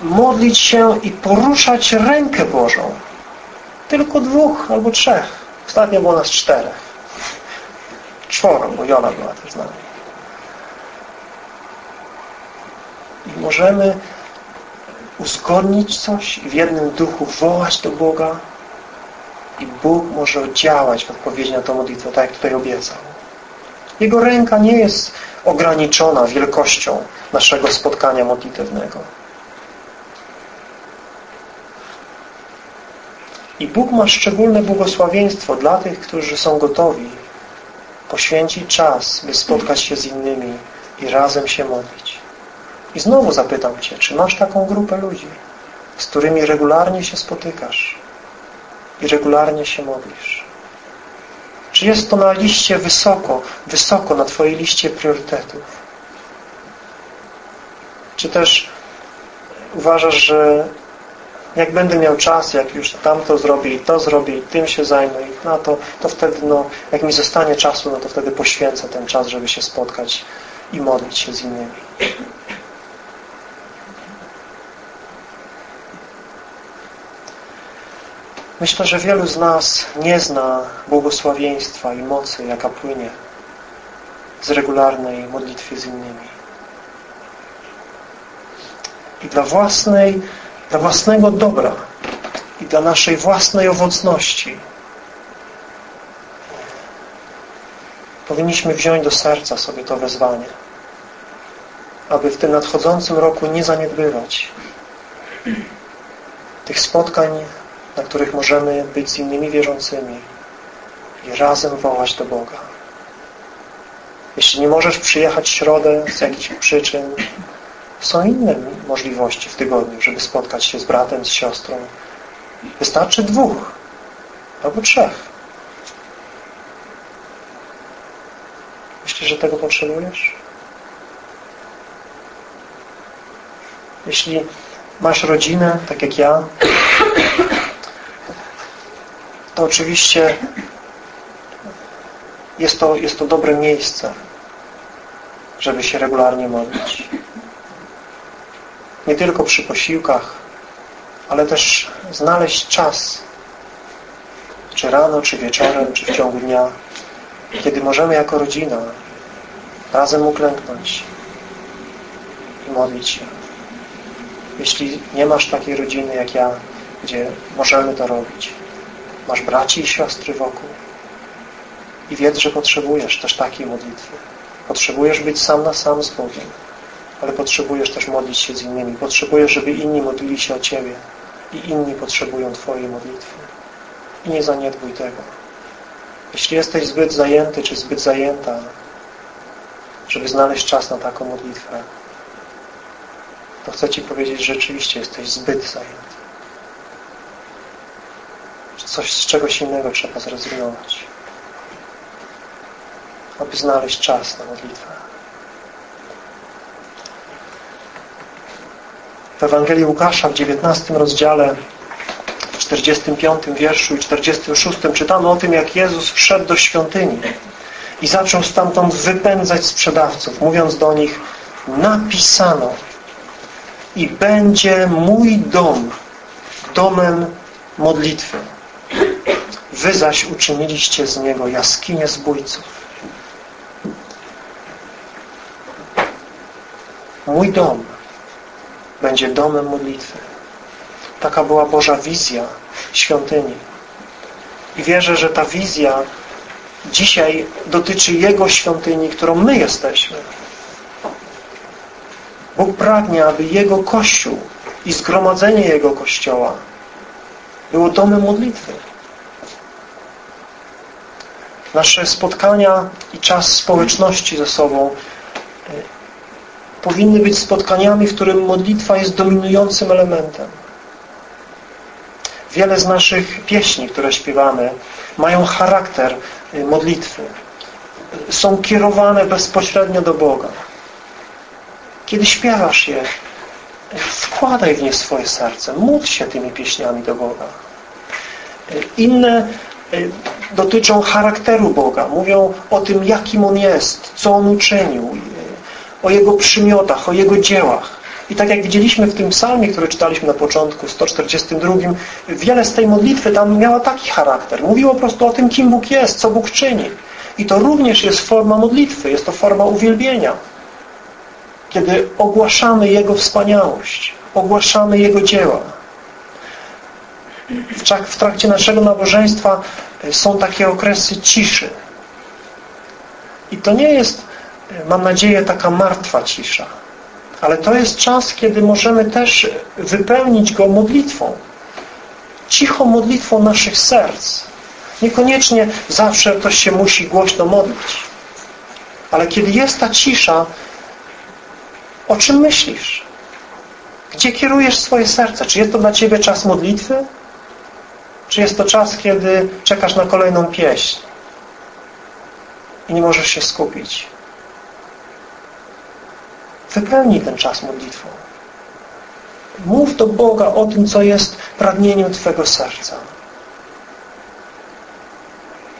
modlić się i poruszać rękę Bożą. Tylko dwóch albo trzech. Ostatnio było nas czterech. Czworo, bo Jona była też z nami. I możemy uzgodnić coś i w jednym duchu wołać do Boga i Bóg może działać w odpowiedzi na tę modlitwę, tak jak tutaj obiecał. Jego ręka nie jest ograniczona wielkością naszego spotkania modlitewnego. I Bóg ma szczególne błogosławieństwo dla tych, którzy są gotowi poświęcić czas, by spotkać się z innymi i razem się modlić. I znowu zapytam Cię, czy masz taką grupę ludzi, z którymi regularnie się spotykasz i regularnie się modlisz? Czy jest to na liście wysoko, wysoko na Twojej liście priorytetów? Czy też uważasz, że jak będę miał czas, jak już tamto zrobię i to zrobię i tym się zajmę i na to, to wtedy, no, jak mi zostanie czasu, no to wtedy poświęcę ten czas, żeby się spotkać i modlić się z innymi. Myślę, że wielu z nas nie zna błogosławieństwa i mocy, jaka płynie z regularnej modlitwy z innymi. I dla własnej, dla własnego dobra i dla naszej własnej owocności powinniśmy wziąć do serca sobie to wezwanie, aby w tym nadchodzącym roku nie zaniedbywać tych spotkań na których możemy być z innymi wierzącymi i razem wołać do Boga. Jeśli nie możesz przyjechać w środę z jakichś przyczyn, są inne możliwości w tygodniu, żeby spotkać się z bratem, z siostrą. Wystarczy dwóch albo trzech. Myślisz, że tego potrzebujesz? Jeśli masz rodzinę, tak jak ja, to oczywiście jest to, jest to dobre miejsce, żeby się regularnie modlić. Nie tylko przy posiłkach, ale też znaleźć czas, czy rano, czy wieczorem, czy w ciągu dnia, kiedy możemy jako rodzina razem uklęknąć i modlić się. Jeśli nie masz takiej rodziny jak ja, gdzie możemy to robić, Masz braci i siostry wokół. I wiedz, że potrzebujesz też takiej modlitwy. Potrzebujesz być sam na sam z Bogiem, ale potrzebujesz też modlić się z innymi. Potrzebujesz, żeby inni modlili się o Ciebie i inni potrzebują Twojej modlitwy. I nie zaniedbuj tego. Jeśli jesteś zbyt zajęty czy zbyt zajęta, żeby znaleźć czas na taką modlitwę, to chcę Ci powiedzieć, że rzeczywiście jesteś zbyt zajęty coś z czegoś innego trzeba zrezygnować, aby znaleźć czas na modlitwę. W Ewangelii Łukasza w 19 rozdziale w 45 wierszu i 46 czytamy o tym, jak Jezus wszedł do świątyni i zaczął stamtąd wypędzać sprzedawców, mówiąc do nich napisano i będzie mój dom domem modlitwy. Wy zaś uczyniliście z niego jaskinię zbójców. Mój dom będzie domem modlitwy. Taka była Boża wizja świątyni. I wierzę, że ta wizja dzisiaj dotyczy Jego świątyni, którą my jesteśmy. Bóg pragnie, aby Jego Kościół i zgromadzenie Jego Kościoła było domem modlitwy. Nasze spotkania i czas społeczności ze sobą e, powinny być spotkaniami, w którym modlitwa jest dominującym elementem. Wiele z naszych pieśni, które śpiewamy, mają charakter e, modlitwy. Są kierowane bezpośrednio do Boga. Kiedy śpiewasz je, wkładaj w nie swoje serce. Módl się tymi pieśniami do Boga. E, inne dotyczą charakteru Boga. Mówią o tym, jakim On jest, co On uczynił, o Jego przymiotach, o Jego dziełach. I tak jak widzieliśmy w tym psalmie, który czytaliśmy na początku, 142, wiele z tej modlitwy tam miała taki charakter. Mówiło po prostu o tym, kim Bóg jest, co Bóg czyni. I to również jest forma modlitwy, jest to forma uwielbienia. kiedy ogłaszamy Jego wspaniałość, ogłaszamy Jego dzieła. W trakcie naszego nabożeństwa e, są takie okresy ciszy. I to nie jest, e, mam nadzieję, taka martwa cisza. Ale to jest czas, kiedy możemy też wypełnić go modlitwą. Cichą modlitwą naszych serc. Niekoniecznie zawsze ktoś się musi głośno modlić. Ale kiedy jest ta cisza, o czym myślisz? Gdzie kierujesz swoje serce? Czy jest to dla Ciebie czas modlitwy? Czy jest to czas, kiedy czekasz na kolejną pieśń i nie możesz się skupić? Wypełnij ten czas modlitwą. Mów do Boga o tym, co jest pragnieniem Twojego serca.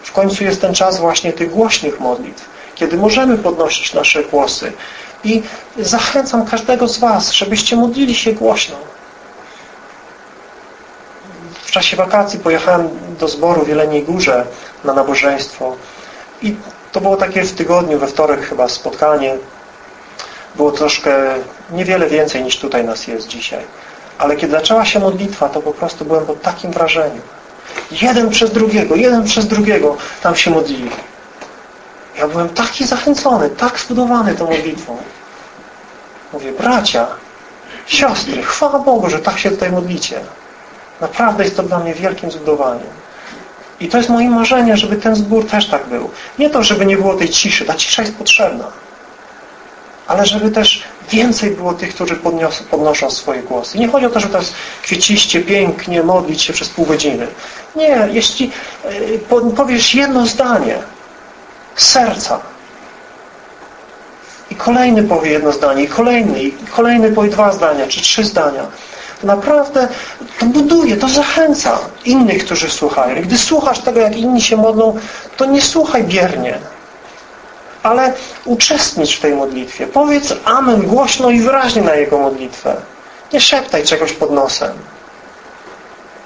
W końcu jest ten czas właśnie tych głośnych modlitw, kiedy możemy podnosić nasze głosy. I zachęcam każdego z Was, żebyście modlili się głośno. Czasie wakacji pojechałem do zboru w Jeleniej Górze na nabożeństwo i to było takie w tygodniu, we wtorek chyba spotkanie było troszkę niewiele więcej niż tutaj nas jest dzisiaj. Ale kiedy zaczęła się modlitwa, to po prostu byłem pod takim wrażeniem. Jeden przez drugiego, jeden przez drugiego tam się modlili. Ja byłem taki zachęcony, tak zbudowany tą modlitwą. Mówię, bracia, siostry, chwała Bogu, że tak się tutaj modlicie. Naprawdę jest to dla mnie wielkim zbudowaniem. I to jest moje marzenie, żeby ten zbór też tak był. Nie to, żeby nie było tej ciszy. Ta cisza jest potrzebna ale żeby też więcej było tych, którzy podnoszą swoje głosy. Nie chodzi o to, że teraz kwieciście, pięknie modlić się przez pół godziny. Nie, jeśli e, powiesz jedno zdanie serca i kolejny powie jedno zdanie, i kolejny, i kolejny powie dwa zdania, czy trzy zdania, to naprawdę to buduje, to zachęca innych, którzy słuchają. I gdy słuchasz tego, jak inni się modlą, to nie słuchaj biernie ale uczestnicz w tej modlitwie. Powiedz amen głośno i wyraźnie na Jego modlitwę. Nie szeptaj czegoś pod nosem.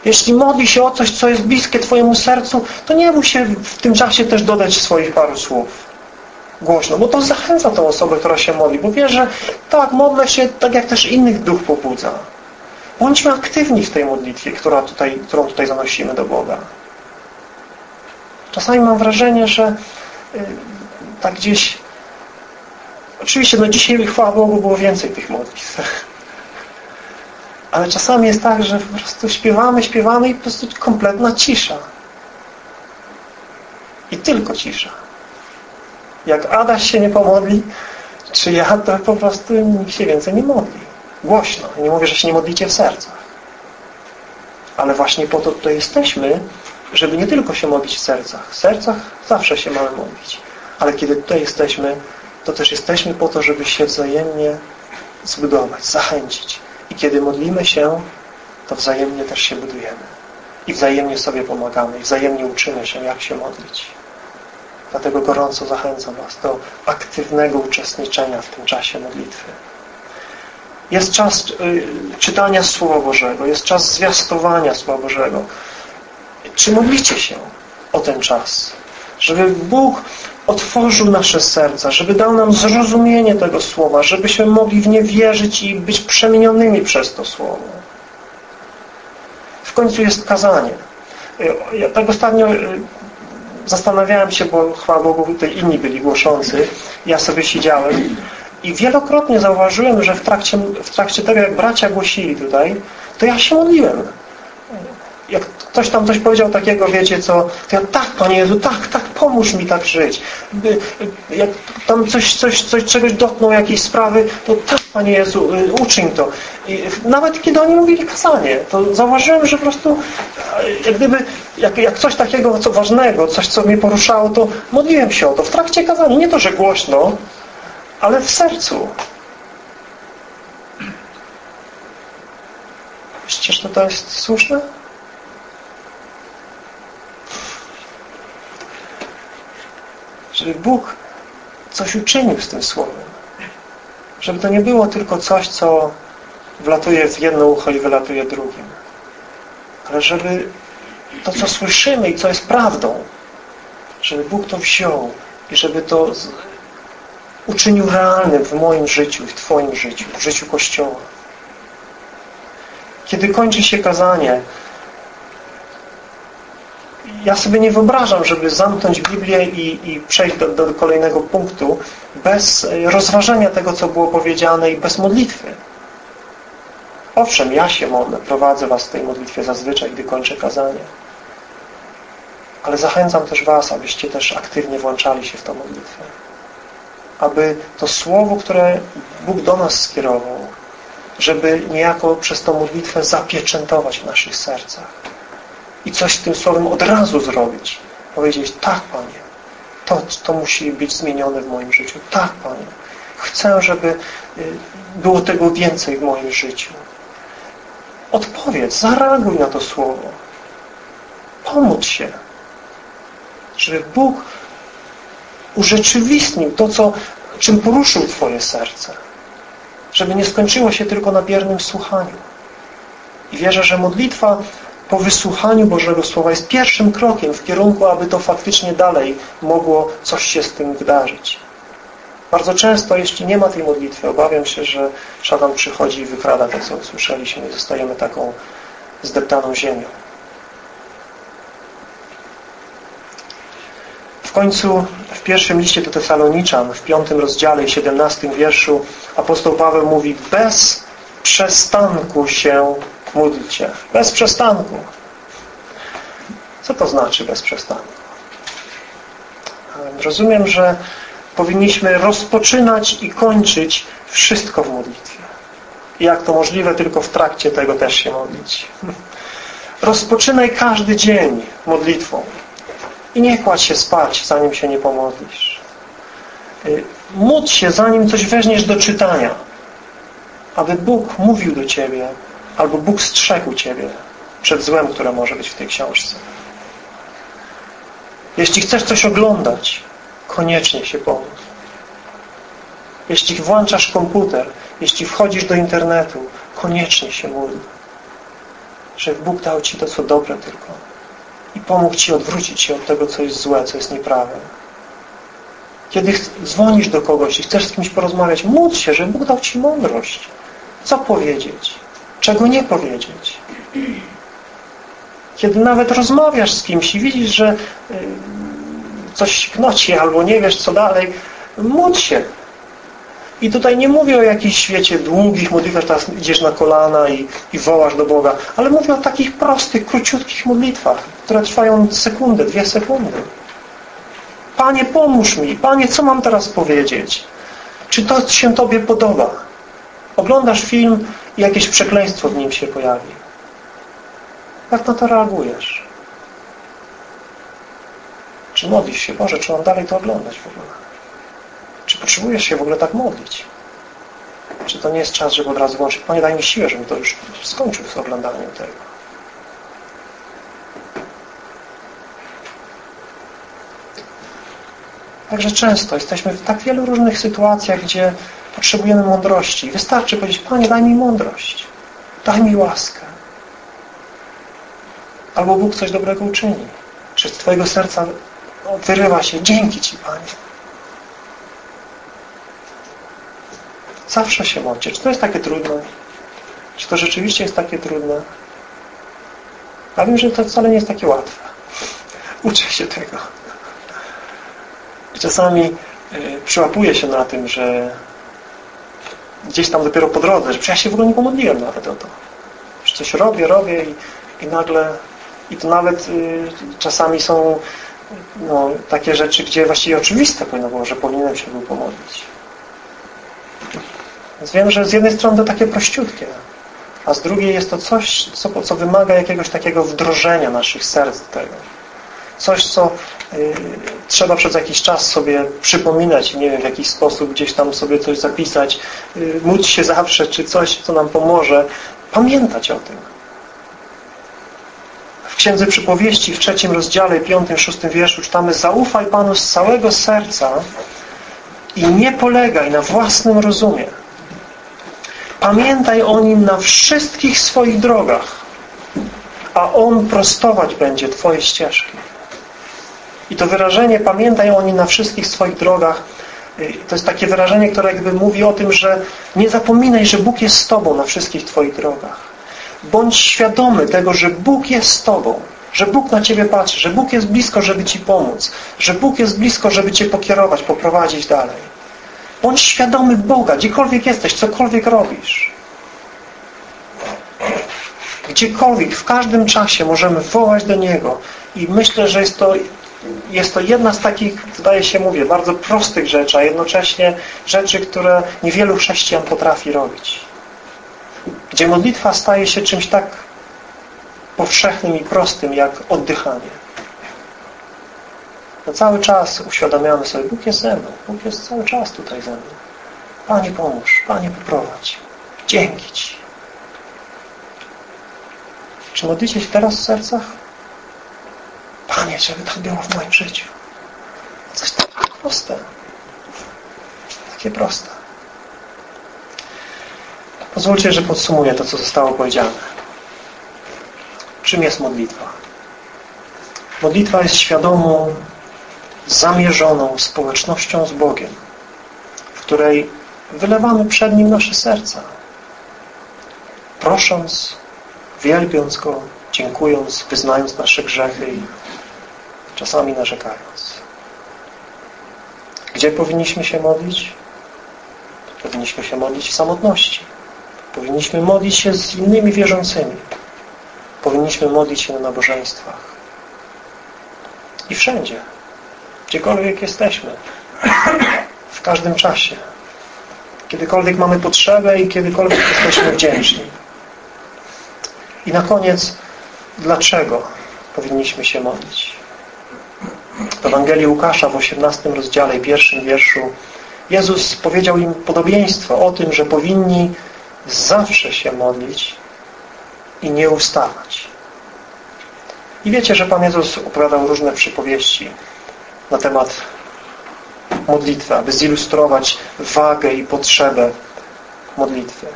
Jeśli modli się o coś, co jest bliskie Twojemu sercu, to nie bój się w tym czasie też dodać swoich paru słów głośno, bo to zachęca tą osobę, która się modli, bo wie, że tak, modlę się tak jak też innych duch pobudza. Bądźmy aktywni w tej modlitwie, która tutaj, którą tutaj zanosimy do Boga. Czasami mam wrażenie, że y, tak gdzieś... Oczywiście, no dzisiaj, chwała Bogu, było więcej tych modlitw. Ale czasami jest tak, że po prostu śpiewamy, śpiewamy i po prostu kompletna cisza. I tylko cisza. Jak Adaś się nie pomodli, czy ja, to po prostu nikt się więcej nie modli. Głośno. Nie mówię, że się nie modlicie w sercach. Ale właśnie po to tutaj jesteśmy, żeby nie tylko się modlić w sercach. W sercach zawsze się mamy modlić. Ale kiedy tutaj jesteśmy, to też jesteśmy po to, żeby się wzajemnie zbudować, zachęcić. I kiedy modlimy się, to wzajemnie też się budujemy. I wzajemnie sobie pomagamy. I wzajemnie uczymy się, jak się modlić. Dlatego gorąco zachęcam Was do aktywnego uczestniczenia w tym czasie modlitwy. Jest czas y, czytania Słowa Bożego, jest czas zwiastowania Słowa Bożego. Czy modlicie się o ten czas? Żeby Bóg otworzył nasze serca, żeby dał nam zrozumienie tego Słowa, żebyśmy mogli w nie wierzyć i być przemienionymi przez to Słowo. W końcu jest kazanie. Ja tak ostatnio y, zastanawiałem się, bo chwała Bogu tutaj inni byli głoszący, ja sobie siedziałem i wielokrotnie zauważyłem, że w trakcie, w trakcie tego, jak bracia głosili tutaj, to ja się modliłem jak ktoś tam coś powiedział takiego, wiecie co, to ja tak, Panie Jezu, tak, tak, pomóż mi tak żyć. Jak tam coś, coś, coś czegoś dotknął, jakiejś sprawy, to tak, Panie Jezu, y, uczyń to. I nawet kiedy oni mówili kazanie, to zauważyłem, że po prostu jak gdyby, jak, jak coś takiego, co ważnego, coś, co mnie poruszało, to modliłem się o to w trakcie kazania. Nie to, że głośno, ale w sercu. Myślicie, że to jest słuszne? żeby Bóg coś uczynił z tym Słowem. Żeby to nie było tylko coś, co wlatuje w jedno ucho i wylatuje drugim. Ale żeby to, co słyszymy i co jest prawdą, żeby Bóg to wziął i żeby to uczynił realnym w moim życiu, w Twoim życiu, w życiu Kościoła. Kiedy kończy się kazanie, ja sobie nie wyobrażam, żeby zamknąć Biblię i, i przejść do, do kolejnego punktu bez rozważenia tego, co było powiedziane i bez modlitwy. Owszem, ja się modlę, prowadzę Was w tej modlitwie zazwyczaj, gdy kończę kazanie. Ale zachęcam też Was, abyście też aktywnie włączali się w tę modlitwę. Aby to słowo, które Bóg do nas skierował, żeby niejako przez tą modlitwę zapieczętować w naszych sercach. I coś z tym słowem od razu zrobić. Powiedzieć, tak Panie, to, to musi być zmienione w moim życiu. Tak Panie, chcę, żeby y, było tego więcej w moim życiu. Odpowiedz, zareaguj na to słowo. Pomóż się, żeby Bóg urzeczywistnił to, co, czym poruszył Twoje serce. Żeby nie skończyło się tylko na biernym słuchaniu. I wierzę, że modlitwa po wysłuchaniu Bożego Słowa jest pierwszym krokiem w kierunku, aby to faktycznie dalej mogło coś się z tym wydarzyć. Bardzo często, jeśli nie ma tej modlitwy, obawiam się, że szatan przychodzi i wykrada to, co usłyszeliśmy i zostajemy taką zdeptaną ziemią. W końcu w pierwszym liście do Tesaloniczan, w piątym rozdziale i siedemnastym wierszu apostoł Paweł mówi bez przestanku się módlcie. Bez przestanku. Co to znaczy bez przestanku? Rozumiem, że powinniśmy rozpoczynać i kończyć wszystko w modlitwie. Jak to możliwe, tylko w trakcie tego też się modlić. Rozpoczynaj każdy dzień modlitwą. I nie kładź się spać, zanim się nie pomodlisz. Y, módl się, zanim coś weźmiesz do czytania. Aby Bóg mówił do Ciebie, albo Bóg strzegł Ciebie przed złem, które może być w tej książce. Jeśli chcesz coś oglądać, koniecznie się pomóż. Jeśli włączasz komputer, jeśli wchodzisz do internetu, koniecznie się módl. Że Bóg dał Ci to, co dobre tylko. I pomógł Ci odwrócić się od tego, co jest złe, co jest nieprawem. Kiedy dzwonisz do kogoś i chcesz z kimś porozmawiać, módl się, że Bóg dał Ci mądrość. Co powiedzieć? Czego nie powiedzieć? Kiedy nawet rozmawiasz z kimś i widzisz, że y, coś knoci albo nie wiesz co dalej, módl się. I tutaj nie mówię o jakichś świecie długich modlitwach, teraz idziesz na kolana i, i wołasz do Boga, ale mówię o takich prostych, króciutkich modlitwach, które trwają sekundę, dwie sekundy. Panie, pomóż mi. Panie, co mam teraz powiedzieć? Czy to się Tobie podoba? Oglądasz film i jakieś przekleństwo w nim się pojawi. Jak na to reagujesz? Czy modlisz się? Boże, czy mam dalej to oglądać w ogóle? Potrzebujesz się w ogóle tak modlić? Czy to nie jest czas, żeby od razu włączyć? Panie, daj mi siłę, żebym to już skończył z oglądaniem tego. Także często jesteśmy w tak wielu różnych sytuacjach, gdzie potrzebujemy mądrości. Wystarczy powiedzieć, Panie, daj mi mądrość. Daj mi łaskę. Albo Bóg coś dobrego uczyni. Czy z Twojego serca wyrywa się, dzięki Ci, Panie. Zawsze się modlcie. Czy to jest takie trudne? Czy to rzeczywiście jest takie trudne? Ja wiem, że to wcale nie jest takie łatwe. Uczę się tego. I czasami y, przyłapuję się na tym, że gdzieś tam dopiero po drodze, że ja się w ogóle nie pomodliłem nawet o to. Że coś robię, robię i, i nagle i to nawet y, czasami są no, takie rzeczy, gdzie właściwie oczywiste powinno było, że powinienem się był pomodlić. Więc wiem, że z jednej strony to takie prościutkie, a z drugiej jest to coś, co, co wymaga jakiegoś takiego wdrożenia naszych serc do tego. Coś, co y, trzeba przez jakiś czas sobie przypominać, nie wiem, w jakiś sposób gdzieś tam sobie coś zapisać, y, módl się zawsze, czy coś, co nam pomoże, pamiętać o tym. W Księdze Przypowieści w trzecim rozdziale, piątym, szóstym wierszu czytamy Zaufaj Panu z całego serca i nie polegaj na własnym rozumie. Pamiętaj o Nim na wszystkich swoich drogach, a On prostować będzie Twoje ścieżki. I to wyrażenie pamiętaj o Nim na wszystkich swoich drogach y, to jest takie wyrażenie, które jakby mówi o tym, że nie zapominaj, że Bóg jest z Tobą na wszystkich Twoich drogach. Bądź świadomy tego, że Bóg jest z Tobą, że Bóg na Ciebie patrzy, że Bóg jest blisko, żeby Ci pomóc, że Bóg jest blisko, żeby Cię pokierować, poprowadzić dalej. Bądź świadomy Boga, gdziekolwiek jesteś, cokolwiek robisz. Gdziekolwiek, w każdym czasie możemy wołać do Niego i myślę, że jest to, jest to jedna z takich, zdaje się mówię, bardzo prostych rzeczy, a jednocześnie rzeczy, które niewielu chrześcijan potrafi robić. Gdzie modlitwa staje się czymś tak powszechnym i prostym, jak oddychanie. No cały czas uświadamiamy sobie, Bóg jest ze mną, Bóg jest cały czas tutaj ze mną. Panie pomóż, Panie poprowadź. Dzięki Ci. Czy modlicie się teraz w sercach? Panie, żeby tak było w moim życiu. Coś tak proste. Takie proste. Pozwólcie, że podsumuję to, co zostało powiedziane. Czym jest modlitwa? Modlitwa jest świadomą, zamierzoną społecznością z Bogiem, w której wylewamy przed Nim nasze serca, prosząc, wielbiąc Go, dziękując, wyznając nasze grzechy i czasami narzekając. Gdzie powinniśmy się modlić? Powinniśmy się modlić w samotności. Powinniśmy modlić się z innymi wierzącymi. Powinniśmy modlić się na nabożeństwach. I wszędzie. Gdziekolwiek jesteśmy. W każdym czasie. Kiedykolwiek mamy potrzebę i kiedykolwiek jesteśmy wdzięczni. I na koniec, dlaczego powinniśmy się modlić? W Ewangelii Łukasza w 18 rozdziale, pierwszym wierszu Jezus powiedział im podobieństwo o tym, że powinni zawsze się modlić i nie ustawać. I wiecie, że Pan Jezus opowiadał różne przypowieści na temat modlitwy, aby zilustrować wagę i potrzebę modlitwy.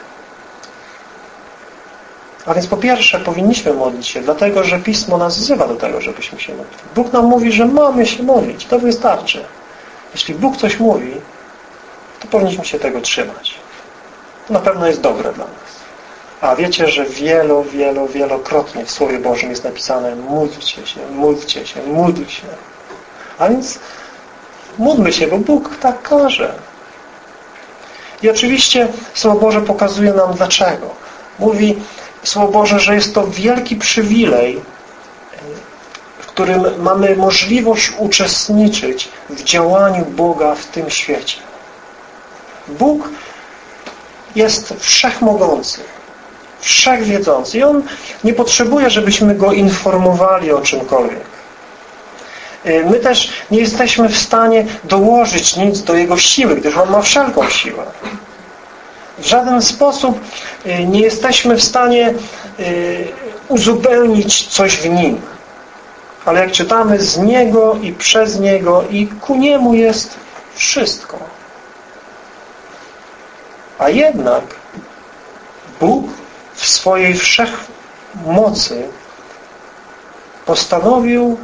A więc po pierwsze powinniśmy modlić się, dlatego że Pismo nas wzywa do tego, żebyśmy się modlili. Bóg nam mówi, że mamy się modlić. To wystarczy. Jeśli Bóg coś mówi, to powinniśmy się tego trzymać. To na pewno jest dobre dla nas. A wiecie, że wielo, wielo, wielokrotnie w Słowie Bożym jest napisane módlcie się, módlcie się, módl się. A więc módlmy się, bo Bóg tak każe. I oczywiście Słowo Boże pokazuje nam dlaczego. Mówi Słowo Boże, że jest to wielki przywilej, w którym mamy możliwość uczestniczyć w działaniu Boga w tym świecie. Bóg jest wszechmogący, wszechwiedzący i On nie potrzebuje, żebyśmy Go informowali o czymkolwiek. Y, my też nie jesteśmy w stanie dołożyć nic do Jego siły, gdyż On ma wszelką siłę. W żaden sposób y, nie jesteśmy w stanie y, uzupełnić coś w Nim. Ale jak czytamy, z Niego i przez Niego i ku Niemu jest wszystko. A jednak Bóg w swojej wszechmocy postanowił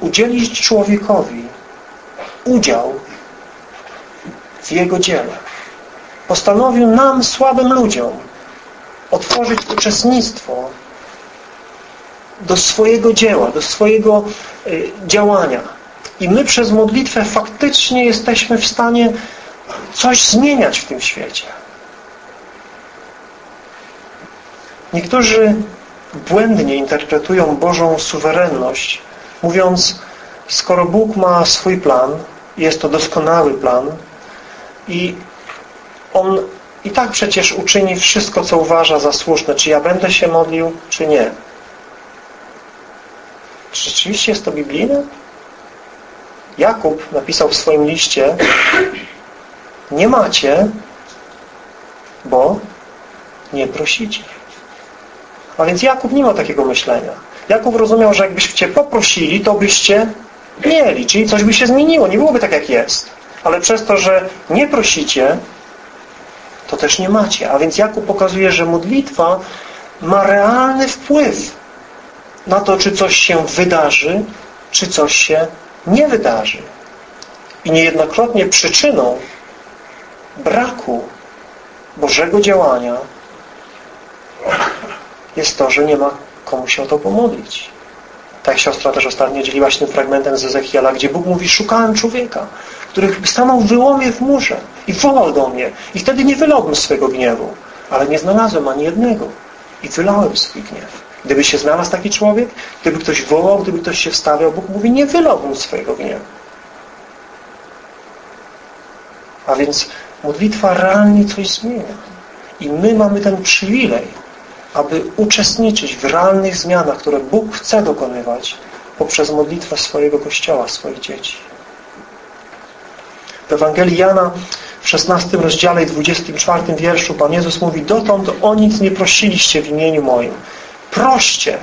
udzielić człowiekowi udział w Jego dziele. Postanowił nam, słabym ludziom, otworzyć uczestnictwo do swojego dzieła, do swojego y, działania. I my przez modlitwę faktycznie jesteśmy w stanie coś zmieniać w tym świecie. Niektórzy błędnie interpretują Bożą suwerenność, mówiąc, skoro Bóg ma swój plan, jest to doskonały plan i On i tak przecież uczyni wszystko, co uważa za słuszne, czy ja będę się modlił, czy nie. Czy rzeczywiście jest to biblijne? Jakub napisał w swoim liście nie macie, bo nie prosicie. A więc Jakub nie ma takiego myślenia. Jakub rozumiał, że jakbyście poprosili, to byście mieli, czyli coś by się zmieniło, nie byłoby tak jak jest. Ale przez to, że nie prosicie, to też nie macie. A więc Jakub pokazuje, że modlitwa ma realny wpływ na to, czy coś się wydarzy, czy coś się nie wydarzy. i niejednokrotnie przyczyną braku Bożego działania jest to, że nie ma komu się o to pomodlić. Tak siostra też ostatnio dzieliła się tym fragmentem z Ezechiela, gdzie Bóg mówi, szukałem człowieka, który stanął w wyłomie w murze i wołał do mnie. I wtedy nie wylałbym swojego gniewu, ale nie znalazłem ani jednego. I wylałem swój gniew. Gdyby się znalazł taki człowiek, gdyby ktoś wołał, gdyby ktoś się wstawiał, Bóg mówi, nie wylałbym swojego gniewu. A więc modlitwa realnie coś zmienia. I my mamy ten przywilej, aby uczestniczyć w realnych zmianach, które Bóg chce dokonywać poprzez modlitwę swojego Kościoła, swoich dzieci. W Ewangelii Jana w 16 rozdziale i 24 wierszu Pan Jezus mówi Dotąd o nic nie prosiliście w imieniu moim. Proście,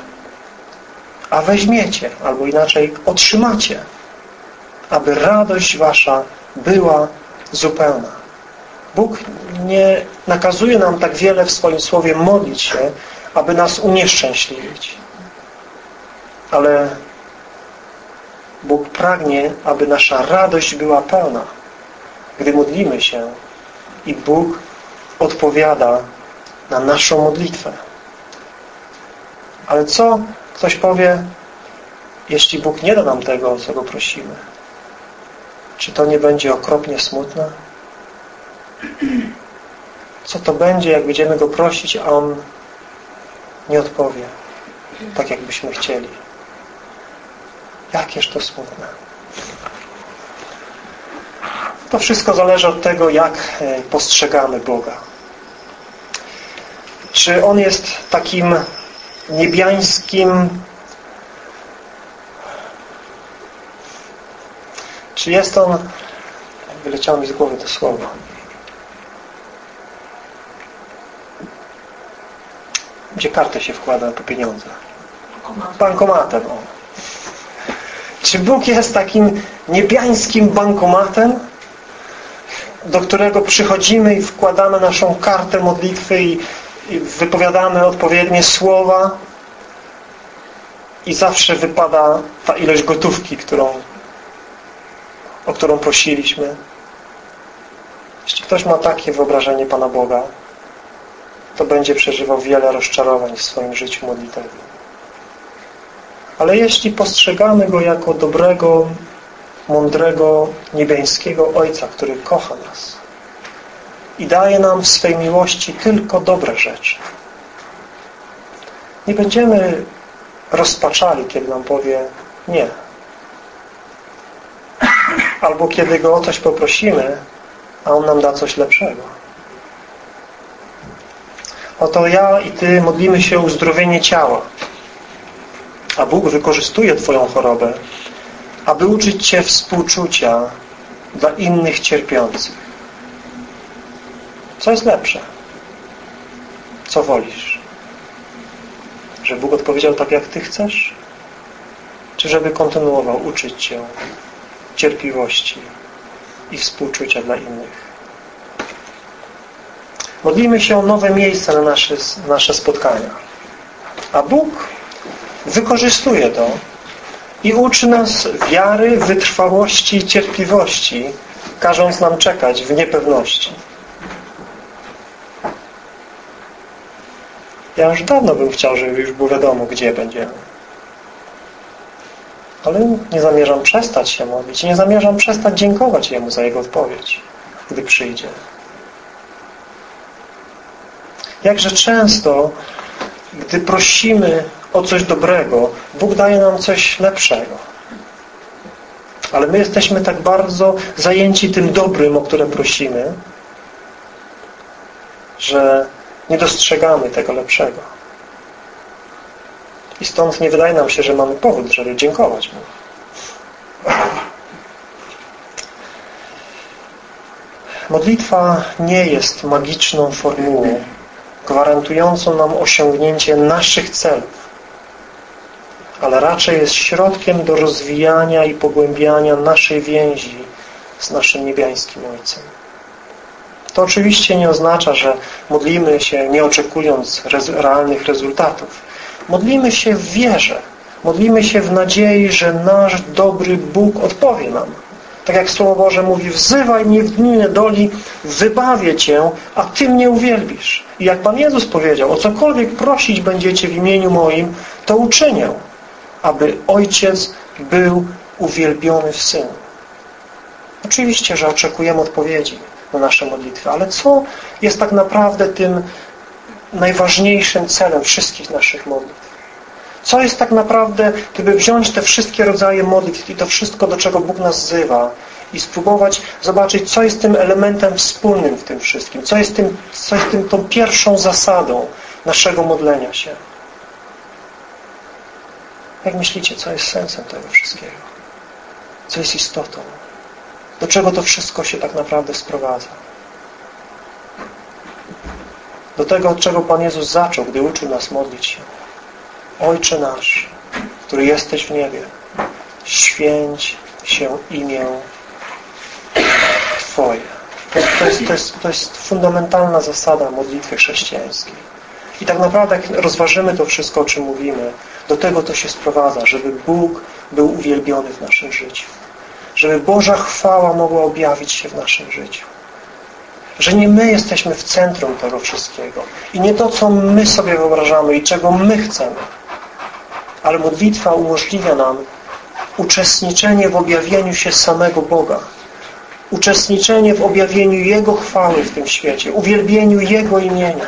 a weźmiecie, albo inaczej otrzymacie, aby radość wasza była zupełna. Bóg nie nakazuje nam tak wiele w swoim słowie modlić się, aby nas unieszczęśliwić. Ale Bóg pragnie, aby nasza radość była pełna. Gdy modlimy się i Bóg odpowiada na naszą modlitwę. Ale co ktoś powie, jeśli Bóg nie da nam tego, o co Go prosimy? Czy to nie będzie okropnie smutne? Co to będzie, jak będziemy Go prosić, a On nie odpowie tak, jakbyśmy chcieli? Jakież to smutne. To wszystko zależy od tego, jak e, postrzegamy Boga. Czy On jest takim niebiańskim czy jest On wyleciało mi z głowy to słowo gdzie kartę się wkłada po pieniądze bankomatem o. czy Bóg jest takim niebiańskim bankomatem do którego przychodzimy i wkładamy naszą kartę modlitwy i i wypowiadamy odpowiednie słowa i zawsze wypada ta ilość gotówki, którą, o którą prosiliśmy. Jeśli ktoś ma takie wyobrażenie Pana Boga, to będzie przeżywał wiele rozczarowań w swoim życiu modlitewnym. Ale jeśli postrzegamy Go jako dobrego, mądrego, niebiańskiego Ojca, który kocha nas, i daje nam w swej miłości tylko dobre rzeczy. Nie będziemy rozpaczali, kiedy nam powie nie. Albo kiedy Go o coś poprosimy, a On nam da coś lepszego. Oto ja i Ty modlimy się o uzdrowienie ciała, a Bóg wykorzystuje Twoją chorobę, aby uczyć Cię współczucia dla innych cierpiących. Co jest lepsze? Co wolisz? Że Bóg odpowiedział tak, jak Ty chcesz? Czy żeby kontynuował uczyć Cię cierpliwości i współczucia dla innych? Modlimy się o nowe miejsca na nasze, nasze spotkania. A Bóg wykorzystuje to i uczy nas wiary, wytrwałości i cierpliwości, każąc nam czekać w niepewności. Ja już dawno bym chciał, żeby już było wiadomo, gdzie będziemy. Ale nie zamierzam przestać się modlić. Nie zamierzam przestać dziękować Jemu za Jego odpowiedź, gdy przyjdzie. Jakże często, gdy prosimy o coś dobrego, Bóg daje nam coś lepszego. Ale my jesteśmy tak bardzo zajęci tym dobrym, o które prosimy, że nie dostrzegamy tego lepszego. I stąd nie wydaje nam się, że mamy powód, żeby dziękować Mu. Modlitwa nie jest magiczną formułą gwarantującą nam osiągnięcie naszych celów, ale raczej jest środkiem do rozwijania i pogłębiania naszej więzi z naszym niebiańskim Ojcem. To oczywiście nie oznacza, że modlimy się nie oczekując realnych rezultatów. Modlimy się w wierze. Modlimy się w nadziei, że nasz dobry Bóg odpowie nam. Tak jak Słowo Boże mówi, wzywaj mnie w dniu niedoli, wybawię Cię, a Ty mnie uwielbisz. I jak Pan Jezus powiedział, o cokolwiek prosić będziecie w imieniu moim, to uczynię, aby Ojciec był uwielbiony w Synu. Oczywiście, że oczekujemy odpowiedzi na nasze modlitwy, ale co jest tak naprawdę tym najważniejszym celem wszystkich naszych modlitw? Co jest tak naprawdę, gdyby wziąć te wszystkie rodzaje modlitw i to wszystko, do czego Bóg nas wzywa i spróbować zobaczyć, co jest tym elementem wspólnym w tym wszystkim, co jest, tym, co jest tym, tą pierwszą zasadą naszego modlenia się. Jak myślicie, co jest sensem tego wszystkiego? Co jest istotą? Do czego to wszystko się tak naprawdę sprowadza? Do tego, od czego Pan Jezus zaczął, gdy uczył nas modlić się. Ojcze nasz, który jesteś w niebie, święć się imię Twoje. To, to, jest, to, jest, to jest fundamentalna zasada modlitwy chrześcijańskiej. I tak naprawdę, jak rozważymy to wszystko, o czym mówimy, do tego to się sprowadza, żeby Bóg był uwielbiony w naszym życiu. Żeby Boża chwała mogła objawić się w naszym życiu. Że nie my jesteśmy w centrum tego wszystkiego. I nie to, co my sobie wyobrażamy i czego my chcemy. Ale modlitwa umożliwia nam uczestniczenie w objawieniu się samego Boga. Uczestniczenie w objawieniu Jego chwały w tym świecie. Uwielbieniu Jego imienia.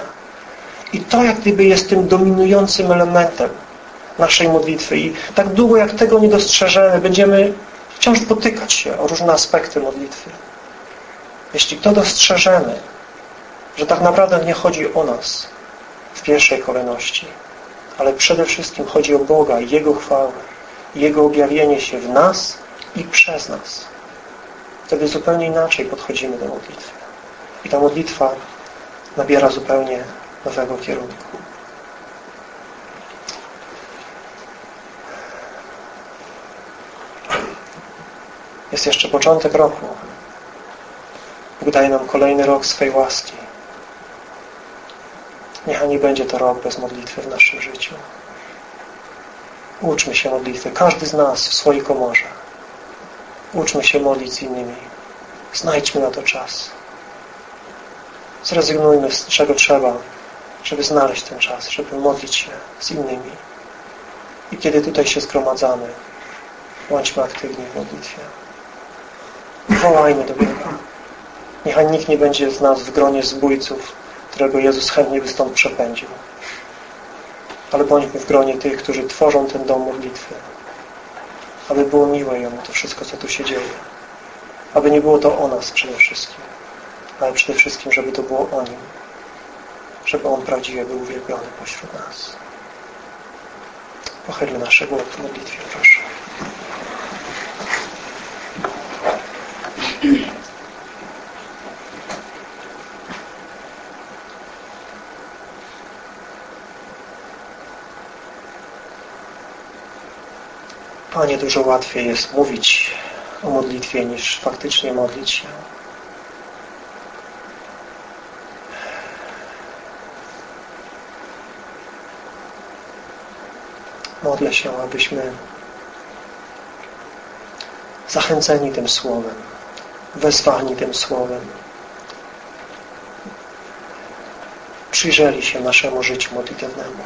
I to jak gdyby jest tym dominującym elementem naszej modlitwy. I tak długo jak tego nie dostrzeżemy, będziemy wciąż potykać się o różne aspekty modlitwy. Jeśli to dostrzeżemy, że tak naprawdę nie chodzi o nas w pierwszej kolejności, ale przede wszystkim chodzi o Boga Jego chwałę, Jego objawienie się w nas i przez nas. Wtedy zupełnie inaczej podchodzimy do modlitwy. I ta modlitwa nabiera zupełnie nowego kierunku. Jest jeszcze początek roku. Bóg daje nam kolejny rok swej łaski. Niech nie będzie to rok bez modlitwy w naszym życiu. Uczmy się modlitwy. Każdy z nas w swojej komorze. Uczmy się modlić z innymi. Znajdźmy na to czas. Zrezygnujmy z czego trzeba, żeby znaleźć ten czas, żeby modlić się z innymi. I kiedy tutaj się zgromadzamy, bądźmy aktywni w modlitwie. Wołajmy do Boga. Niechaj nikt nie będzie z nas w gronie zbójców, którego Jezus chętnie by stąd przepędził. Ale bądźmy w gronie tych, którzy tworzą ten dom modlitwy. Aby było miłe Jemu to wszystko, co tu się dzieje. Aby nie było to o nas przede wszystkim, ale przede wszystkim, żeby to było o Nim. Żeby On prawdziwie był uwielbiony pośród nas. Pochylmy nasze głowy w modlitwie, proszę. Panie, dużo łatwiej jest mówić o modlitwie niż faktycznie modlić się. Modlę się, abyśmy zachęceni tym Słowem, wezwani tym Słowem, przyjrzeli się naszemu życiu modlitewnemu.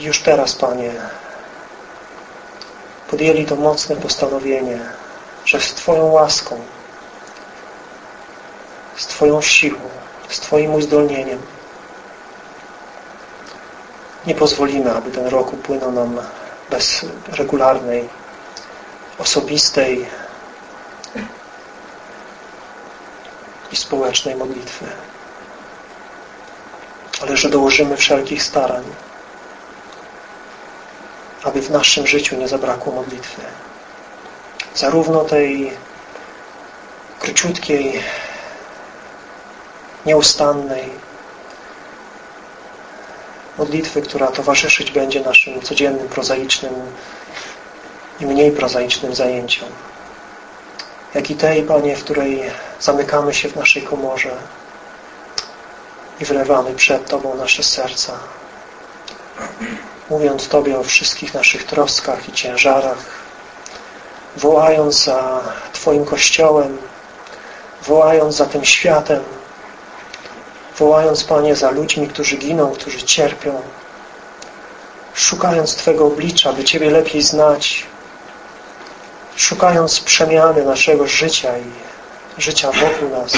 Już teraz, Panie, podjęli to mocne postanowienie, że z Twoją łaską, z Twoją siłą, z Twoim uzdolnieniem nie pozwolimy, aby ten rok upłynął nam bez regularnej, osobistej i społecznej modlitwy. Ale że dołożymy wszelkich starań, aby w naszym życiu nie zabrakło modlitwy. Zarówno tej króciutkiej, nieustannej modlitwy, która towarzyszyć będzie naszym codziennym, prozaicznym i mniej prozaicznym zajęciom. Jak i tej, Panie, w której zamykamy się w naszej komorze i wylewamy przed Tobą nasze serca mówiąc Tobie o wszystkich naszych troskach i ciężarach, wołając za Twoim Kościołem, wołając za tym światem, wołając, Panie, za ludźmi, którzy giną, którzy cierpią, szukając Twego oblicza, by Ciebie lepiej znać, szukając przemiany naszego życia i życia wokół nas.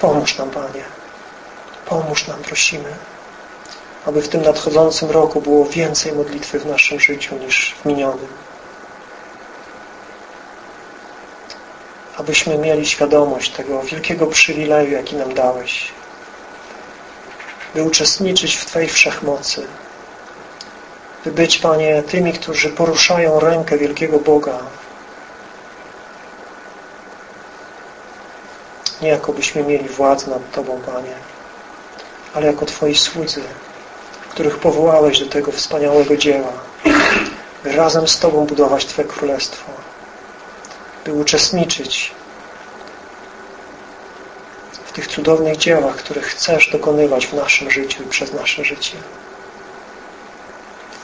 Pomóż nam, Panie. Pomóż nam, prosimy, aby w tym nadchodzącym roku było więcej modlitwy w naszym życiu niż w minionym. Abyśmy mieli świadomość tego wielkiego przywileju, jaki nam dałeś, by uczestniczyć w Twojej wszechmocy, by być, Panie, tymi, którzy poruszają rękę wielkiego Boga. Nie jako byśmy mieli władzę nad Tobą, Panie, ale jako Twoi słudzy, których powołałeś do tego wspaniałego dzieła, by razem z Tobą budować Twoje Królestwo, by uczestniczyć w tych cudownych dziełach, których chcesz dokonywać w naszym życiu i przez nasze życie.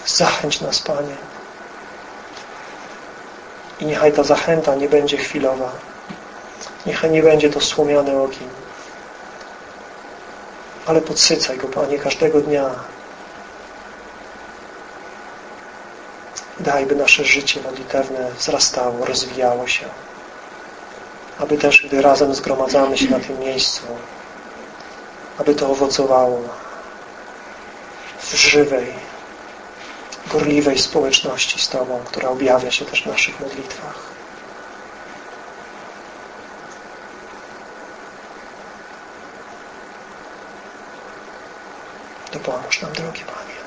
Zachęć nas, Panie. I niechaj ta zachęta nie będzie chwilowa. Niechaj nie będzie to słomiany ogień. Ale podsycaj go, Panie, każdego dnia. Daj, by nasze życie modlitewne wzrastało, rozwijało się. Aby też, gdy razem zgromadzamy się na tym miejscu, aby to owocowało w żywej, gorliwej społeczności z Tobą, która objawia się też w naszych modlitwach. Dopomóż nam, drogi Panie.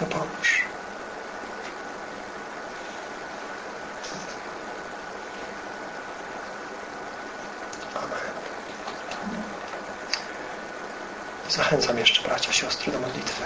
Dopomóż. Amen. Zachęcam jeszcze bracia, siostry do modlitwy.